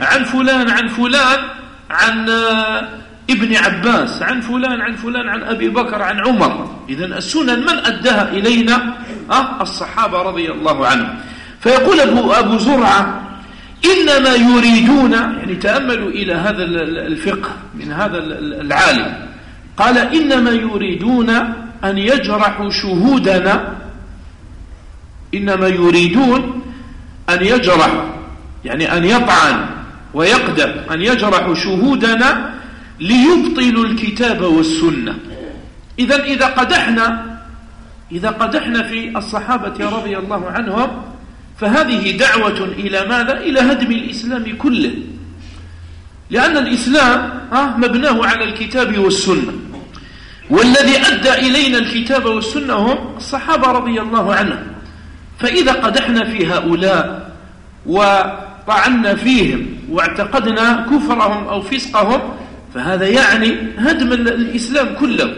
عن فلان عن فلان عن ابن عباس. عن فلان عن فلان عن أبي بكر عن عمر. إذا السنن من أداها إلينا؟ أه الصحابة رضي الله عنهم. فيقول أبو, أبو زرعة إنما يريدون يعني تأملوا إلى هذا الفقه من هذا العالم. قال إنما يريدون أن يجرحوا شهودنا. إنما يريدون أن يجرحوا يعني أن يطعن ويقدم أن يجرحوا شهودنا ليبطلوا الكتاب والسنة. إذا إذا قدحنا إذا قدحنا في الصحابة رضي الله عنهم فهذه دعوة إلى ماذا؟ إلى هدم الإسلام كله. لأن الإسلام مبناه على الكتاب والسنة. والذي أدى إلينا الكتاب والسنة هم الصحابة رضي الله عنهم. فإذا قدحنا في هؤلاء وطعنا فيهم واعتقدنا كفرهم أو فسقهم فهذا يعني هدم الإسلام كله.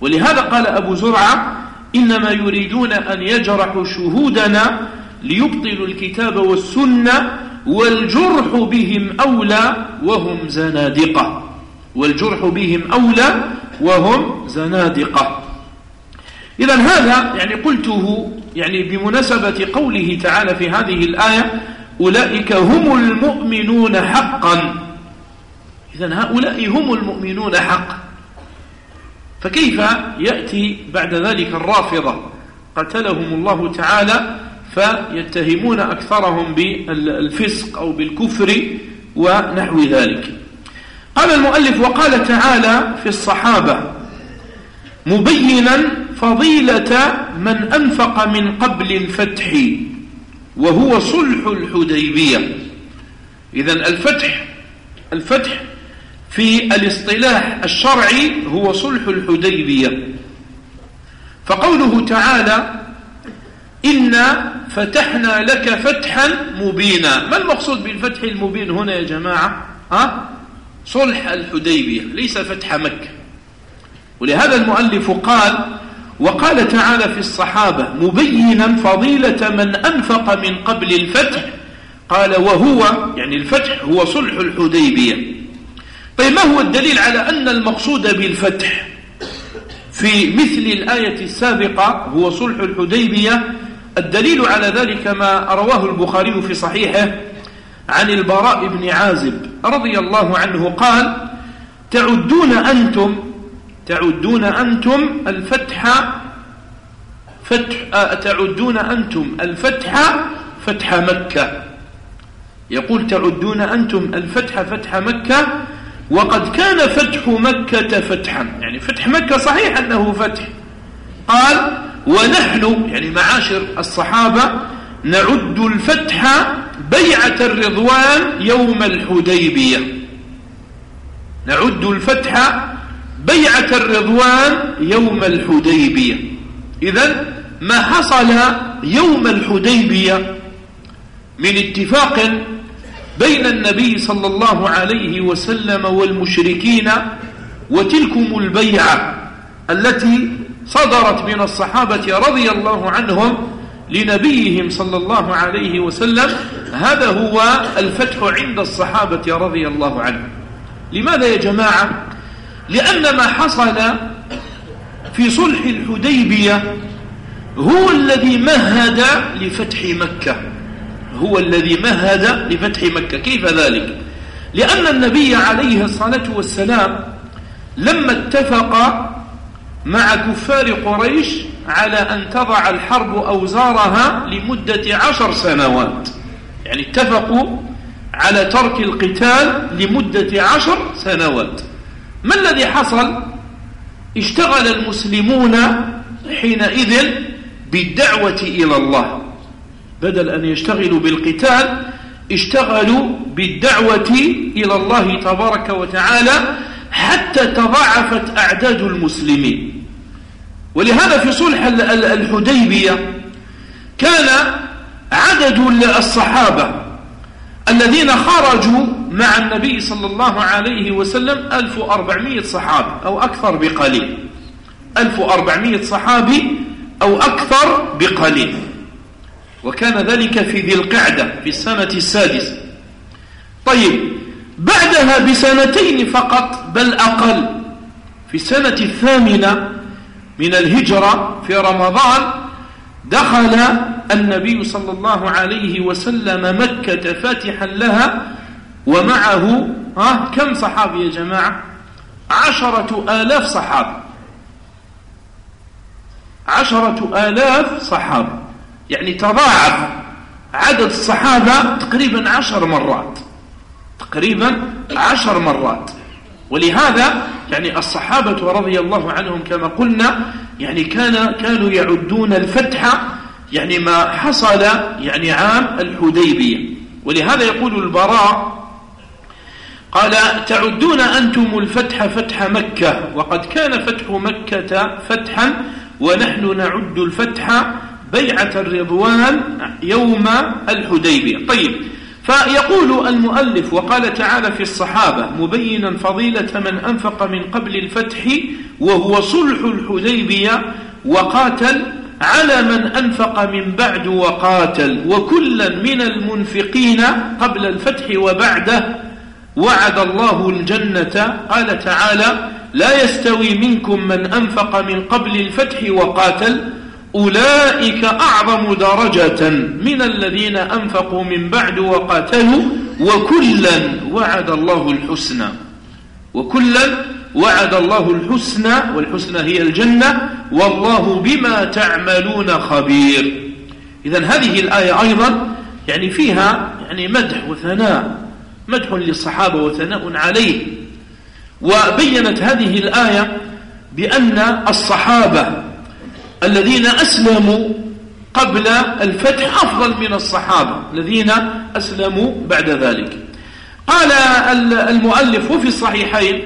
ولهذا قال أبو زرعة إنما يريدون أن يجرحوا شهودنا ليبطلوا الكتاب والسنة والجرح بهم أولى وهم زنادقة. والجرح بهم أولى وهم زنادقة. إذا هذا يعني قلته يعني بمناسبة قوله تعالى في هذه الآية أولئك هم المؤمنون حقا. إذا هؤلاء هم المؤمنون حقا فكيف يأتي بعد ذلك الرافضة؟ قتلهم الله تعالى فيتهمون أكثرهم بالفسق أو بالكفر ونحو ذلك. قال المؤلف وقال تعالى في الصحابة مبينا فضيلة من أنفق من قبل الفتح وهو صلح الحديبية. إذا الفتح الفتح في الاصطلاح الشرعي هو صلح الحديبية. فقوله تعالى إنا فتحنا لك فتحا مبينا. ما المقصود بالفتح المبين هنا يا جماعة؟ ها؟ صلح الحديبية ليس فتح مكة. ولهذا المؤلف قال وقال تعالى في الصحابة مبينا فضيلة من أنفق من قبل الفتح. قال وهو يعني الفتح هو صلح الحديبية. طيب ما هو الدليل على أن المقصود بالفتح في مثل الآية السابقة هو صلح الحديبية؟ الدليل على ذلك ما رواه البخاري في صحيحه عن البراء بن عازب رضي الله عنه قال تعدون أنتم تعدون أنتم الفتح فتح تعدون أنتم الفتح فتح مكة. يقول تعدون أنتم الفتح فتح مكة وقد كان فتح مكة فتحا. يعني فتح مكة صحيح أنه فتح. قال ونحن يعني معاشر الصحابة نعد الفتح بيعة الرضوان يوم الحديبية. نعد الفتح بيعة الرضوان يوم الحديبية. إذا ما حصل يوم الحديبية من اتفاق بين النبي صلى الله عليه وسلم والمشركين وتلكم البيعة التي صدرت من الصحابة رضي الله عنهم لنبيهم صلى الله عليه وسلم هذا هو الفتح عند الصحابة رضي الله عنهم. لماذا يا جماعة؟ لأن ما حصل في صلح الحديبية هو الذي مهد لفتح مكة. هو الذي مهد لفتح مكة. كيف ذلك؟ لأن النبي عليه الصلاة والسلام لما اتفق مع كفار قريش على أن تضع الحرب أوزارها لمدة عشر سنوات. يعني اتفقوا على ترك القتال لمدة عشر سنوات. ما الذي حصل؟ اشتغل المسلمون حينئذ بالدعوة إلى الله. بدل أن يشتغلوا بالقتال اشتغلوا بالدعوة إلى الله تبارك وتعالى حتى تضاعفت أعداد المسلمين. ولهذا في صلح الحديبية كان عدد الصحابة الذين خرجوا مع النبي صلى الله عليه وسلم 1400 صحابي أو أكثر بقليل. 1400 صحابي أو أكثر بقليل. وكان ذلك في ذي القعدة في السنة السادسة. طيب بعدها بسنتين فقط بل أقل. في السنة الثامنة من الهجرة في رمضان دخل النبي صلى الله عليه وسلم مكة فاتحا لها ومعه ها كم صحابي يا جماعة؟ عشرة آلاف صحابي. عشرة آلاف صحابة يعني تضاعف عدد الصحابة تقريبا عشر مرات. تقريبا عشر مرات. ولهذا يعني الصحابة رضي الله عنهم كما قلنا يعني كان كانوا يعدون الفتح يعني ما حصل يعني عام الحديبية. ولهذا يقول البراء قال تعدون أنتم الفتح فتح مكة؟ وقد كان فتح مكة فتحا ونحن نعد الفتح بيعة الرضوان يوم الحديبية. طيب فيقول المؤلف وقال تعالى في الصحابة مبينا فضيلة من أنفق من قبل الفتح وهو صلح الحديبية وقاتل على من أنفق من بعد وقاتل وكلا من المنفقين قبل الفتح وبعده وعد الله الجنة. قال تعالى لا يستوي منكم من أنفق من قبل الفتح وقاتل أولئك أعظم درجة من الذين أنفقوا من بعد وقاتلوا وكلا وعد الله الحسنى. وكلا وعد الله الحسنى والحسنى هي الجنة والله بما تعملون خبير. إذا هذه الآية أيضا يعني فيها يعني مدح وثناء مدح للصحابة وثناء عليه. وبينت هذه الآية بأن الصحابة الذين أسلموا قبل الفتح أفضل من الصحابة الذين أسلموا بعد ذلك. قال المؤلف وفي الصحيحين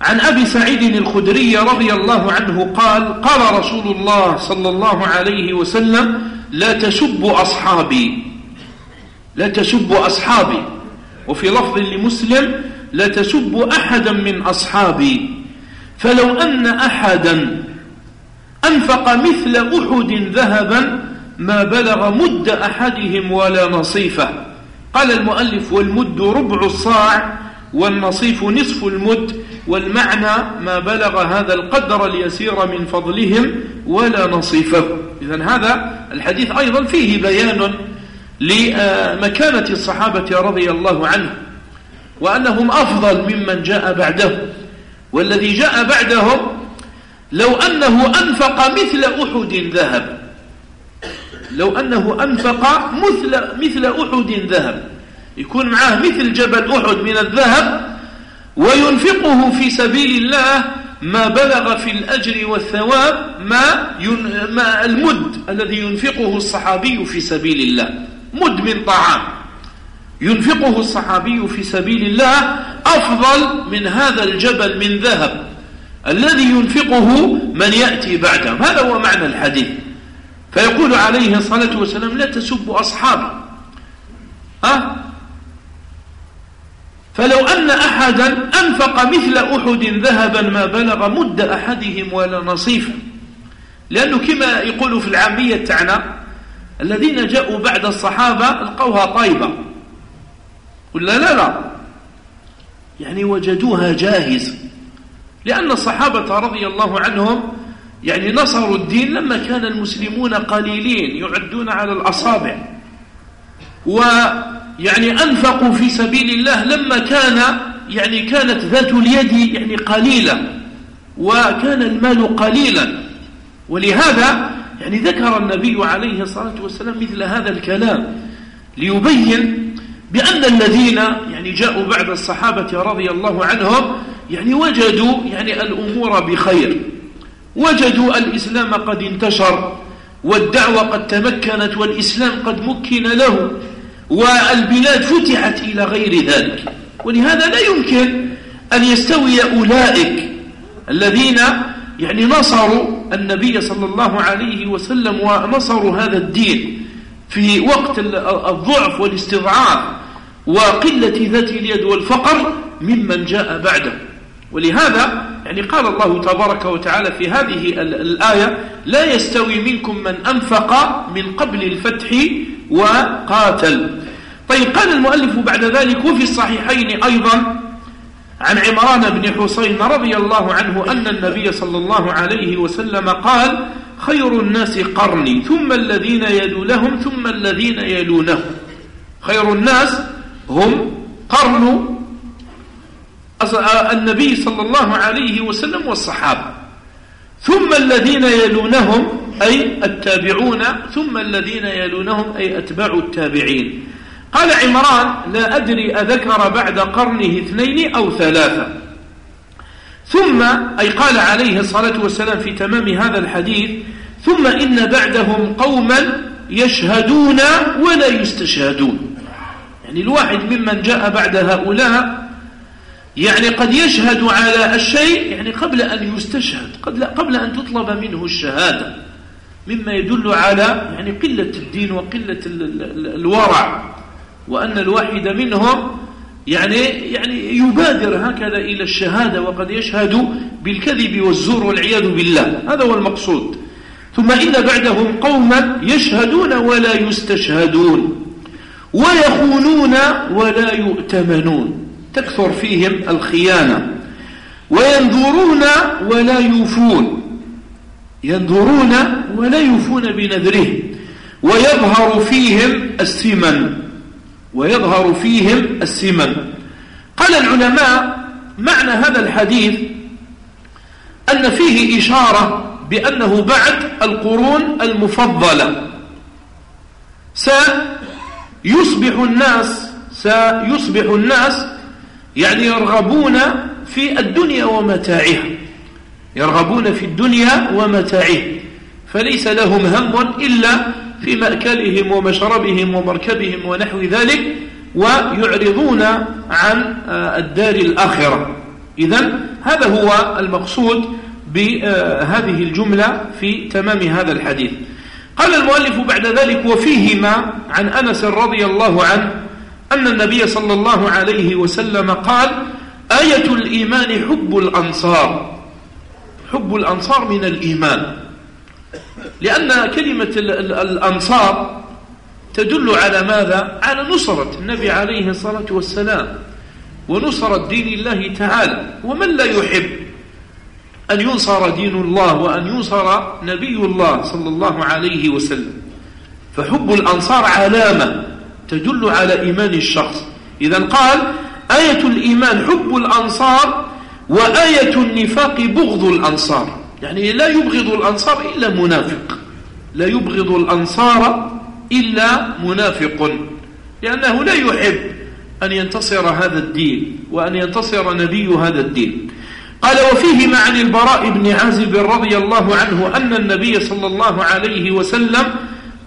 عن أبي سعيد الخدري رضي الله عنه قال قال رسول الله صلى الله عليه وسلم لا تسبوا أصحابي لا تسبوا أصحابي. وفي لفظ لمسلم لا تسبوا أحدا من أصحابي. فلو أن أحدا أنفق مثل أحد ذهبا ما بلغ مد أحدهم ولا نصيفة. قال المؤلف والمد ربع الصاع والنصيف نصف المد والمعنى ما بلغ هذا القدر اليسير من فضلهم ولا نصيفة. إذا هذا الحديث أيضا فيه بيان لمكانة الصحابة رضي الله عنهم وأنهم أفضل ممن جاء بعده والذي جاء بعدهم لو أنه أنفق مثل أحد ذهب. لو أنه أنفق مثل, مثل أحد ذهب. يكون معاه مثل جبل أحد من الذهب وينفقه في سبيل الله ما بلغ في الأجر والثواب ما, ين... ما المد الذي ينفقه الصحابي في سبيل الله. مد من طعام. ينفقه الصحابي في سبيل الله أفضل من هذا الجبل من ذهب. الذي ينفقه من يأتي بعده. هذا هو معنى الحديث. فيقول عليه الصلاة والسلام لا تسبوا أصحابي أه؟ فلو أن أحدا أنفق مثل أحد ذهبا ما بلغ مد أحدهم ولا نصيفا. لأنه كما يقول في العامية تاعنا الذين جاءوا بعد الصحابة لقوها طيبة. ولا لا لا؟ يعني وجدوها جاهزة لأن الصحابة رضي الله عنهم يعني نصروا الدين لما كان المسلمون قليلين يعدون على الأصابع. ويعني أنفقوا في سبيل الله لما كان يعني كانت ذات اليد يعني قليلة وكان المال قليلا. ولهذا يعني ذكر النبي عليه الصلاة والسلام مثل هذا الكلام ليبين بأن الذين يعني جاءوا بعد الصحابة رضي الله عنهم يعني وجدوا يعني الأمور بخير. وجدوا الإسلام قد انتشر والدعوة قد تمكنت والإسلام قد مكن له والبلاد فتحت إلى غير ذلك. ولهذا لا يمكن أن يستوي أولئك الذين يعني نصروا النبي صلى الله عليه وسلم ونصروا هذا الدين في وقت الضعف والاستضعاف وقلة ذات اليد والفقر ممن جاء بعده. ولهذا يعني قال الله تبارك وتعالى في هذه الآية لا يستوي منكم من أنفق من قبل الفتح وقاتل. طيب قال المؤلف بعد ذلك وفي الصحيحين أيضا عن عمران بن حسين رضي الله عنه أن النبي صلى الله عليه وسلم قال خير الناس قرني ثم الذين يلونهم ثم الذين يلونهم. خير الناس هم قرن النبي صلى الله عليه وسلم والصحابة. ثم الذين يلونهم أي التابعون ثم الذين يلونهم أي أتباع التابعين. قال عمران لا أدري أذكر بعد قرنه اثنين أو ثلاثة. ثم أي قال عليه الصلاة والسلام في تمام هذا الحديث ثم إن بعدهم قوما يشهدون ولا يستشهدون. يعني الواحد ممن جاء بعد هؤلاء يعني قد يشهد على الشيء يعني قبل أن يستشهد قبل أن تطلب منه الشهادة. مما يدل على يعني قلة الدين وقلة الورع وأن الواحد منهم يعني يعني يبادر هكذا إلى الشهادة وقد يشهد بالكذب والزور والعياذ بالله. هذا هو المقصود. ثم إن بعدهم قوما يشهدون ولا يستشهدون ويخونون ولا يؤتمنون. تكثر فيهم الخيانة. وينظرون ولا يوفون. ينظرون ولا يوفون بنذرهم ويظهر فيهم السمن. ويظهر فيهم السمن. قال العلماء معنى هذا الحديث أن فيه إشارة بأنه بعد القرون المفضلة. سيصبح الناس سيصبح الناس يعني يرغبون في الدنيا ومتاعها. يرغبون في الدنيا ومتاعها. فليس لهم هم إلا في مأكلهم ومشربهم ومركبهم ونحو ذلك ويعرضون عن آه، الدار الآخرة. إذا هذا هو المقصود بهذه الجملة في تمام هذا الحديث. قال المؤلف بعد ذلك وفيهما عن أنس رضي الله عنه أن النبي صلى الله عليه وسلم قال آية الإيمان حب الأنصار. حب الأنصار من الإيمان. لأن كلمة الأنصار تدل على ماذا؟ على نصرة النبي عليه الصلاة والسلام ونصرة دين الله تعالى. ومن لا يحب؟ أن ينصر دين الله وأن ينصر نبي الله صلى الله عليه وسلم. فحب الأنصار علامة. تدل على إيمان الشخص. إذا قال آية الإيمان حب الأنصار وآية النفاق بغض الأنصار. يعني لا يبغض الأنصار إلا منافق. لا يبغض الأنصار إلا منافق. لأنه لا يحب أن ينتصر هذا الدين وأن ينتصر نبي هذا الدين. قال وفيه مع البراء بن عازب رضي الله عنه أن النبي صلى الله عليه وسلم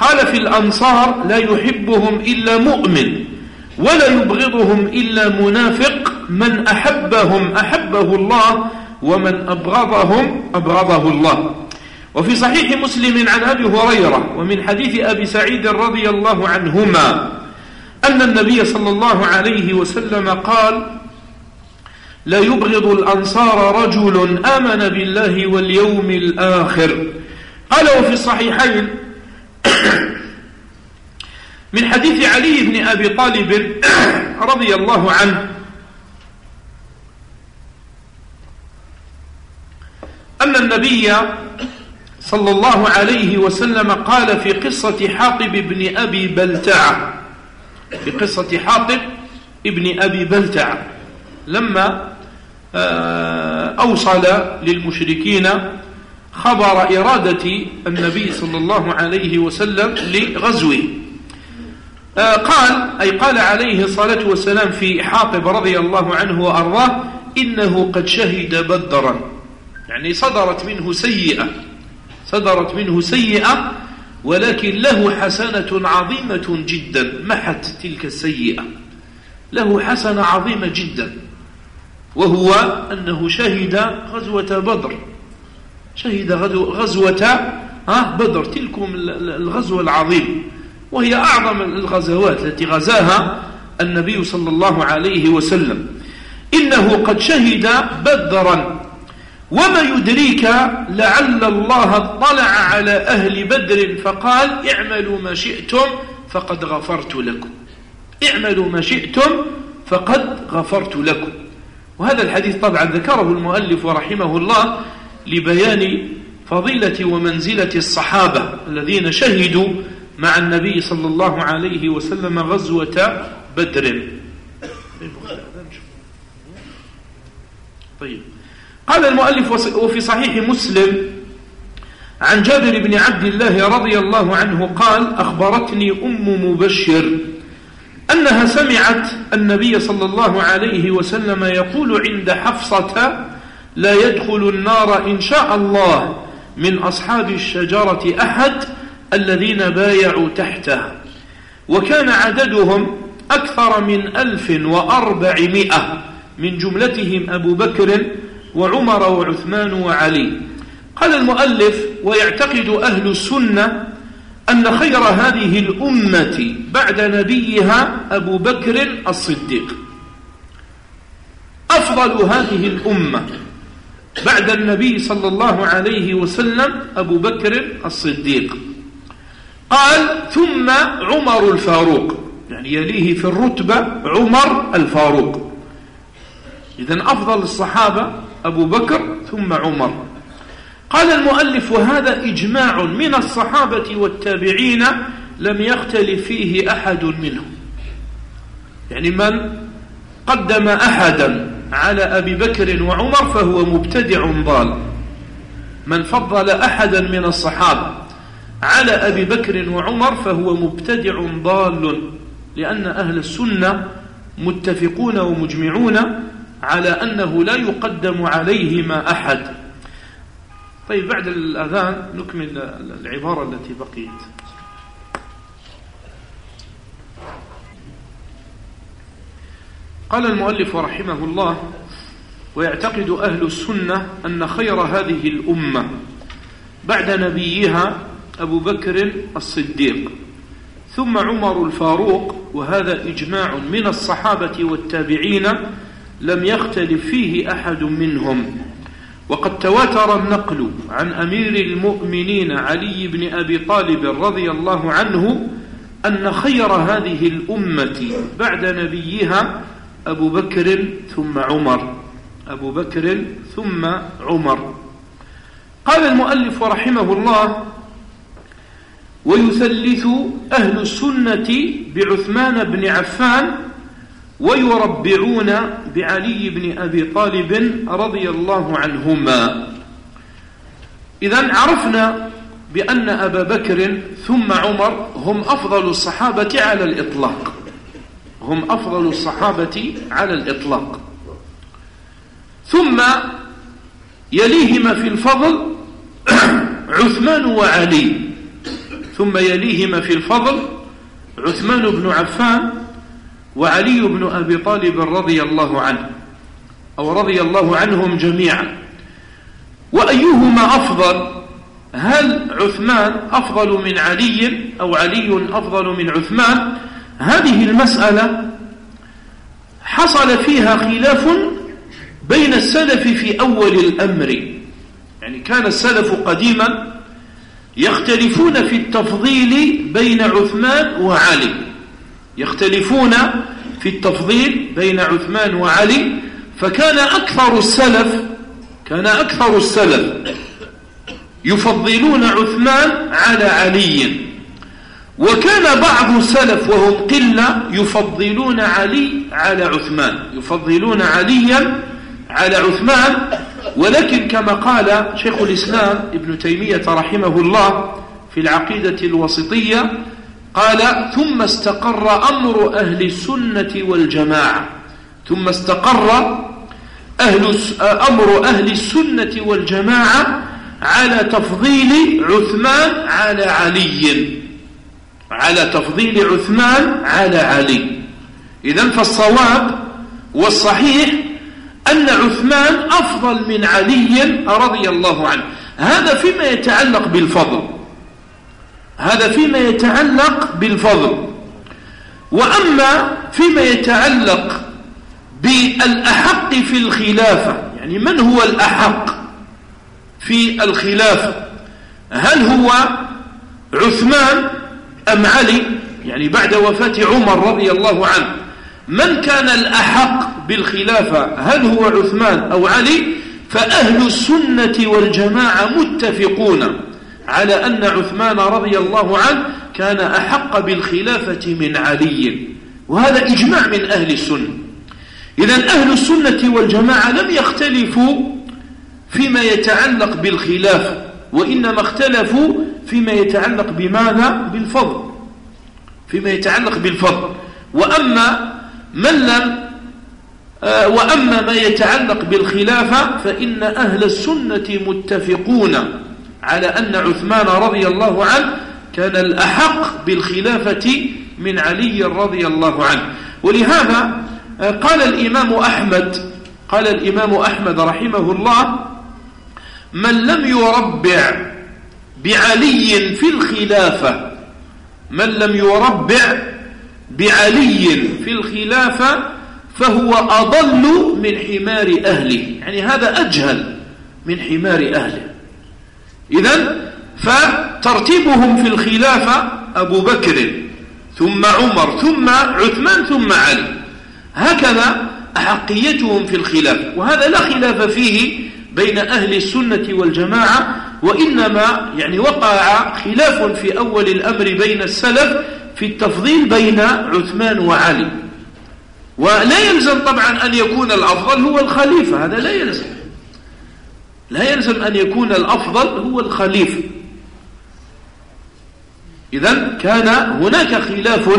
قال في الأنصار لا يحبهم إلا مؤمن ولا يبغضهم إلا منافق من أحبهم أحبه الله ومن أبغضهم أبغضه الله. وفي صحيح مسلم عن أبي هريرة ومن حديث أبي سعيد رضي الله عنهما أن النبي صلى الله عليه وسلم قال لا يبغض الأنصار رجل آمن بالله واليوم الآخر. قال وفي الصحيحين من حديث علي بن أبي طالب رضي الله عنه. أن النبي صلى الله عليه وسلم قال في قصة حاطب بن أبي بلتع. في قصة حاطب ابن أبي بلتع. لما آه، أوصل للمشركين خبر إرادة النبي صلى الله عليه وسلم لغزوه. آه، قال أي قال عليه الصلاة والسلام في حاطب رضي الله عنه وأرضاه إنه قد شهد بدرا. يعني صدرت منه سيئة. صدرت منه سيئة ولكن له حسنة عظيمة جدا. محت تلك السيئة. له حسنة عظيمة جدا. وهو أنه شهد غزوة بدر. شهد غزوة بدر تلكم الغزوة العظيم. وهي أعظم الغزوات التي غزاها النبي صلى الله عليه وسلم. إنه قد شهد بدرا. وما يدريك لعل الله اطلع على أهل بدر فقال اعملوا ما شئتم فقد غفرت لكم. اعملوا ما شئتم فقد غفرت لكم. وهذا الحديث طبعا ذكره المؤلف رحمه الله لبيان فضيلة ومنزلة الصحابة الذين شهدوا مع النبي صلى الله عليه وسلم غزوة بدر. طيب. قال المؤلف وفي صحيح مسلم عن جابر بن عبد الله رضي الله عنه قال أخبرتني أم مبشر أنها سمعت النبي صلى الله عليه وسلم يقول عند حفصة لا يدخل النار إن شاء الله من أصحاب الشجرة أحد الذين بايعوا تحتها وكان عددهم أكثر من ألف وأربعمائة من جملتهم أبو بكر وعمر وعثمان وعلي. قال المؤلف ويعتقد أهل السنة أن خير هذه الأمة بعد نبيها أبو بكر الصديق. أفضل هذه الأمة بعد النبي صلى الله عليه وسلم أبو بكر الصديق. قال ثم عمر الفاروق. يعني يليه في الرتبة عمر الفاروق. إذن أفضل الصحابة أبو بكر ثم عمر. قال المؤلف وهذا إجماع من الصحابة والتابعين لم يختلف فيه أحد منهم. يعني من قدم أحدا. على أبي بكر وعمر فهو مبتدع ضال. من فضل أحدا من الصحابة على أبي بكر وعمر فهو مبتدع ضال لأن أهل السنة متفقون ومجمعون على أنه لا يقدم عليهما أحد. طيب بعد الأذان نكمل العبارة التي بقيت. قال المؤلف رحمه الله ويعتقد أهل السنة أن خير هذه الأمة بعد نبيها أبو بكر الصديق ثم عمر الفاروق وهذا إجماع من الصحابة والتابعين لم يختلف فيه أحد منهم. وقد تواتر النقل عن أمير المؤمنين علي بن أبي طالب رضي الله عنه أن خير هذه الأمة بعد نبيها أبو بكر ثم عمر. أبو بكر ثم عمر. قال المؤلف رحمه الله ويثلث أهل السنة بعثمان بن عفان ويربعون بعلي بن أبي طالب رضي الله عنهما. إذا عرفنا بأن أبا بكر ثم عمر هم أفضل الصحابة على الإطلاق. هم أفضل الصحابة على الإطلاق. ثم يليهما في الفضل عثمان وعلي. ثم يليهما في الفضل عثمان بن عفان وعلي بن أبي طالب رضي الله عنه أو رضي الله عنهم جميعا. وأيهما أفضل؟ هل عثمان أفضل من علي أو علي أفضل من عثمان؟ هذه المسألة حصل فيها خلاف بين السلف في أول الأمر. يعني كان السلف قديما يختلفون في التفضيل بين عثمان وعلي. يختلفون في التفضيل بين عثمان وعلي فكان أكثر السلف كان أكثر السلف يفضلون عثمان على علي. وكان بعض السلف وهم قلة يفضلون علي على عثمان يفضلون عليا على عثمان ولكن كما قال شيخ الإسلام ابن تيمية رحمه الله في العقيدة الوسطية قال ثم استقر أمر أهل السنة والجماعة ثم استقر أهل أمر أهل السنة والجماعة على تفضيل عثمان على علي. على تفضيل عثمان على علي. إذا فالصواب والصحيح أن عثمان أفضل من علي رضي الله عنه. هذا فيما يتعلق بالفضل. هذا فيما يتعلق بالفضل. وأما فيما يتعلق بالأحق في الخلافة يعني من هو الأحق في الخلافة؟ هل هو عثمان أم علي يعني بعد وفاة عمر رضي الله عنه من كان الأحق بالخلافة هل هو عثمان أو علي؟ فأهل السنة والجماعة متفقون على أن عثمان رضي الله عنه كان أحق بالخلافة من علي. وهذا إجماع من أهل السنة. إذا أهل السنة والجماعة لم يختلفوا فيما يتعلق بالخلافة وإنما اختلفوا فيما يتعلق بماذا؟ بالفضل. فيما يتعلق بالفضل. وأما من لم آه، وأما ما يتعلق بالخلافة فإن أهل السنة متفقون على أن عثمان رضي الله عنه كان الأحق بالخلافة من علي رضي الله عنه. ولهذا آه، قال الإمام أحمد قال الإمام أحمد رحمه الله من لم يربع بعلي في الخلافة. من لم يربع بعلي في الخلافة فهو أضل من حمار أهله. يعني هذا أجهل من حمار أهله. إذا فترتيبهم في الخلافة أبو بكر ثم عمر ثم عثمان ثم علي. هكذا أحقيتهم في الخلافة وهذا لا خلاف فيه بين أهل السنة والجماعة. وإنما يعني وقع خلاف في أول الأمر بين السلف في التفضيل بين عثمان وعلي. ولا يلزم طبعا أن يكون الأفضل هو الخليفة هذا لا يلزم. لا يلزم أن يكون الأفضل هو الخليفة. إذا كان هناك خلاف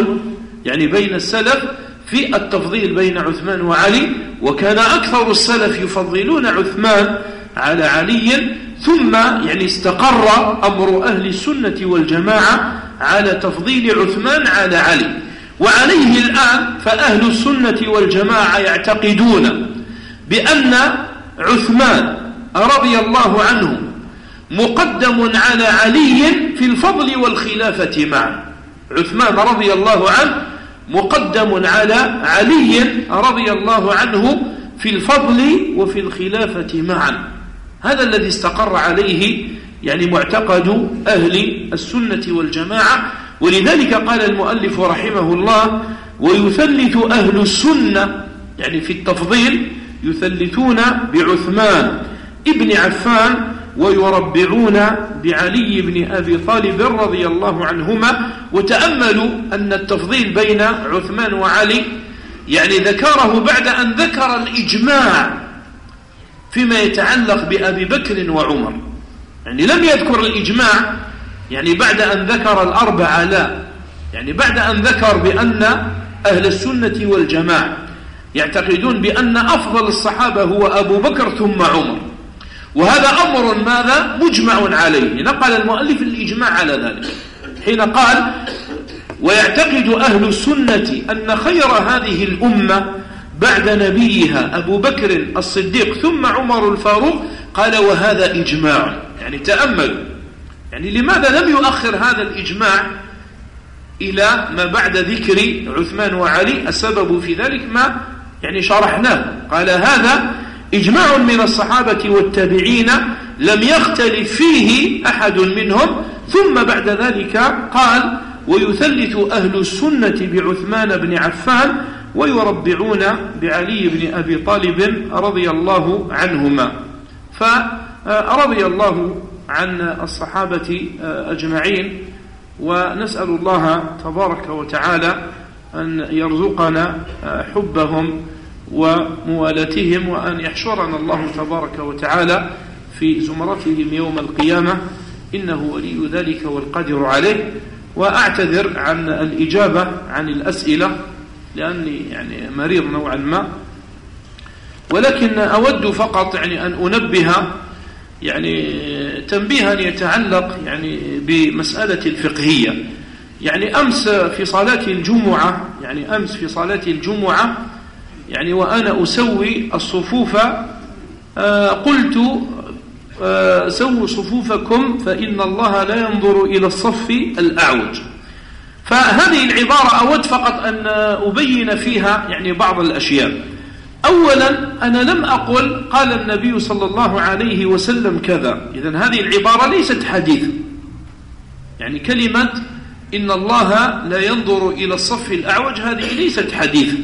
يعني بين السلف في التفضيل بين عثمان وعلي وكان أكثر السلف يفضلون عثمان على علي ثم يعني استقر أمر أهل السنة والجماعة على تفضيل عثمان على علي. وعليه الآن فأهل السنة والجماعة يعتقدون بأن عثمان رضي الله عنه مقدم على علي في الفضل والخلافة معا عثمان رضي الله عنه مقدم على علي رضي الله عنه في الفضل وفي الخلافة معا هذا الذي استقر عليه يعني معتقد أهل السنة والجماعة ولذلك قال المؤلف رحمه الله ويثلث أهل السنة يعني في التفضيل يثلثون بعثمان ابن عفان ويربعون بعلي بن أبي طالب رضي الله عنهما وتأملوا أن التفضيل بين عثمان وعلي يعني ذكره بعد أن ذكر الإجماع فيما يتعلق بأبي بكر وعمر. يعني لم يذكر الإجماع يعني بعد أن ذكر الأربعة لا. يعني بعد أن ذكر بأن أهل السنة والجماعة يعتقدون بأن أفضل الصحابة هو أبو بكر ثم عمر. وهذا أمر ماذا؟ مجمع عليه. نقل المؤلف الإجماع على ذلك. حين قال ويعتقد أهل السنة أن خير هذه الأمة بعد نبيها أبو بكر الصديق ثم عمر الفاروق قال وهذا إجماع. يعني تأملوا. يعني لماذا لم يؤخر هذا الإجماع إلى ما بعد ذكر عثمان وعلي؟ السبب في ذلك ما يعني شرحناه. قال هذا إجماع من الصحابة والتابعين لم يختلف فيه أحد منهم. ثم بعد ذلك قال ويثلث أهل السنة بعثمان بن عفان ويربعون بعلي بن أبي طالب رضي الله عنهما. فرضي الله عن الصحابة أجمعين ونسأل الله تبارك وتعالى أن يرزقنا حبهم وموالاتهم وأن يحشرنا الله تبارك وتعالى في زمرتهم يوم القيامة. إنه ولي ذلك والقدر عليه. وأعتذر عن الإجابة عن الأسئلة لأني يعني مريض نوعا ما. ولكن أود فقط يعني أن أنبه يعني تنبيها يتعلق يعني بمسألة الفقهية. يعني أمس في صلاة الجمعة يعني أمس في صلاة الجمعة يعني وأنا أسوي الصفوف آه، قلت آه، سووا صفوفكم فإن الله لا ينظر إلى الصف الأعوج. فهذه العبارة أود فقط أن أبين فيها يعني بعض الأشياء. أولا أنا لم أقل قال النبي صلى الله عليه وسلم كذا. إذا هذه العبارة ليست حديث. يعني كلمة إن الله لا ينظر إلى الصف الأعوج هذه ليست حديث.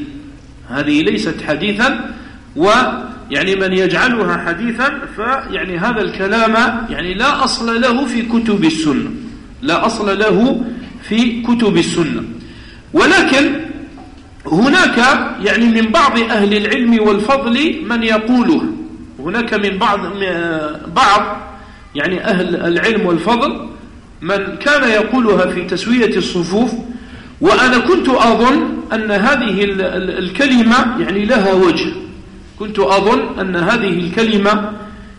هذه ليست حديثا ويعني من يجعلها حديثا فيعني هذا الكلام يعني لا أصل له في كتب السنة. لا أصل له في كتب السنة. ولكن هناك يعني من بعض أهل العلم والفضل من يقوله. هناك من بعض بعض يعني أهل العلم والفضل من كان يقولها في تسوية الصفوف. وأنا كنت أظن أن هذه الكلمة يعني لها وجه. كنت أظن أن هذه الكلمة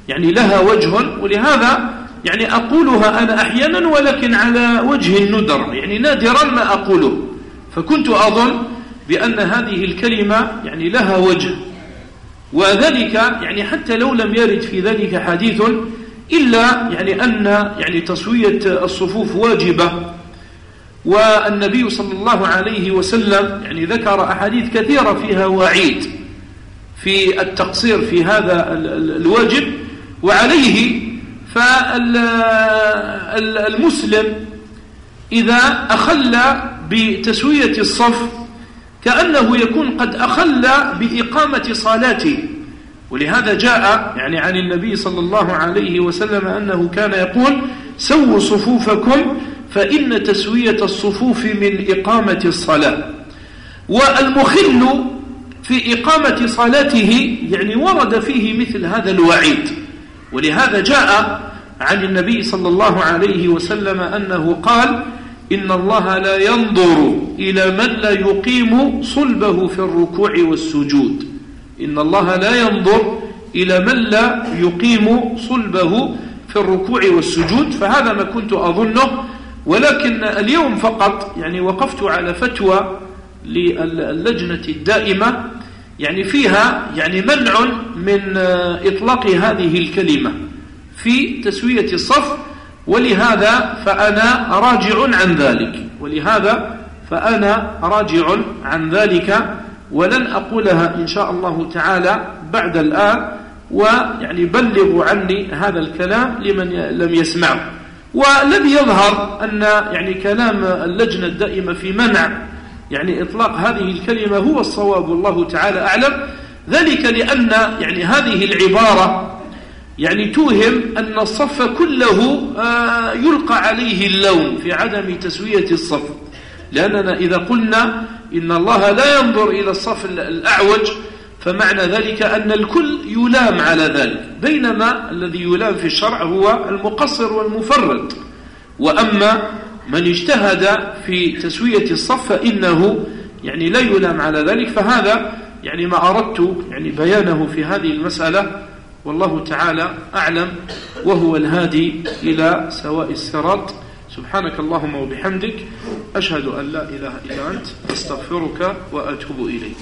يعني لها وجه. ولهذا يعني أقولها أنا أحيانا ولكن على وجه الندر يعني نادرا ما أقوله. فكنت أظن بأن هذه الكلمة يعني لها وجه. وذلك يعني حتى لو لم يرد في ذلك حديث إلا يعني أن يعني تسوية الصفوف واجبة. والنبي صلى الله عليه وسلم يعني ذكر أحاديث كثيرة فيها وعيد في التقصير في هذا الواجب وعليه فالمسلم إذا أخل بتسوية الصف كأنه يكون قد أخل بإقامة صلاته. ولهذا جاء يعني عن النبي صلى الله عليه وسلم أنه كان يقول سووا صفوفكم فإن تسوية الصفوف من إقامة الصلاة. والمخل في إقامة صلاته يعني ورد فيه مثل هذا الوعيد. ولهذا جاء عن النبي صلى الله عليه وسلم أنه قال إن الله لا ينظر إلى من لا يقيم صلبه في الركوع والسجود. إن الله لا ينظر إلى من لا يقيم صلبه في الركوع والسجود فهذا ما كنت أظنه ولكن اليوم فقط يعني وقفت على فتوى للجنة الدائمة يعني فيها يعني منع من إطلاق هذه الكلمة في تسوية الصف ولهذا فأنا راجع عن ذلك ولهذا فأنا راجع عن ذلك ولن أقولها إن شاء الله تعالى بعد الآن ويعني بلغوا عني هذا الكلام لمن لم يسمعه والذي يظهر أن يعني كلام اللجنة الدائمة في منع يعني إطلاق هذه الكلمة هو الصواب والله تعالى أعلم. ذلك لأن يعني هذه العبارة يعني توهم أن الصف كله آه، يلقى عليه اللوم في عدم تسوية الصف. لأننا إذا قلنا إن الله لا ينظر إلى الصف الأعوج فمعنى ذلك أن الكل يلام على ذلك. بينما الذي يلام في الشرع هو المقصر والمفرد. وأما من اجتهد في تسوية الصف فإنه يعني لا يلام على ذلك فهذا يعني ما أردت يعني بيانه في هذه المسألة والله تعالى أعلم وهو الهادي إلى سواء الصراط. سبحانك اللهم وبحمدك أشهد أن لا إله إلا أنت أستغفرك وأتوب إليك.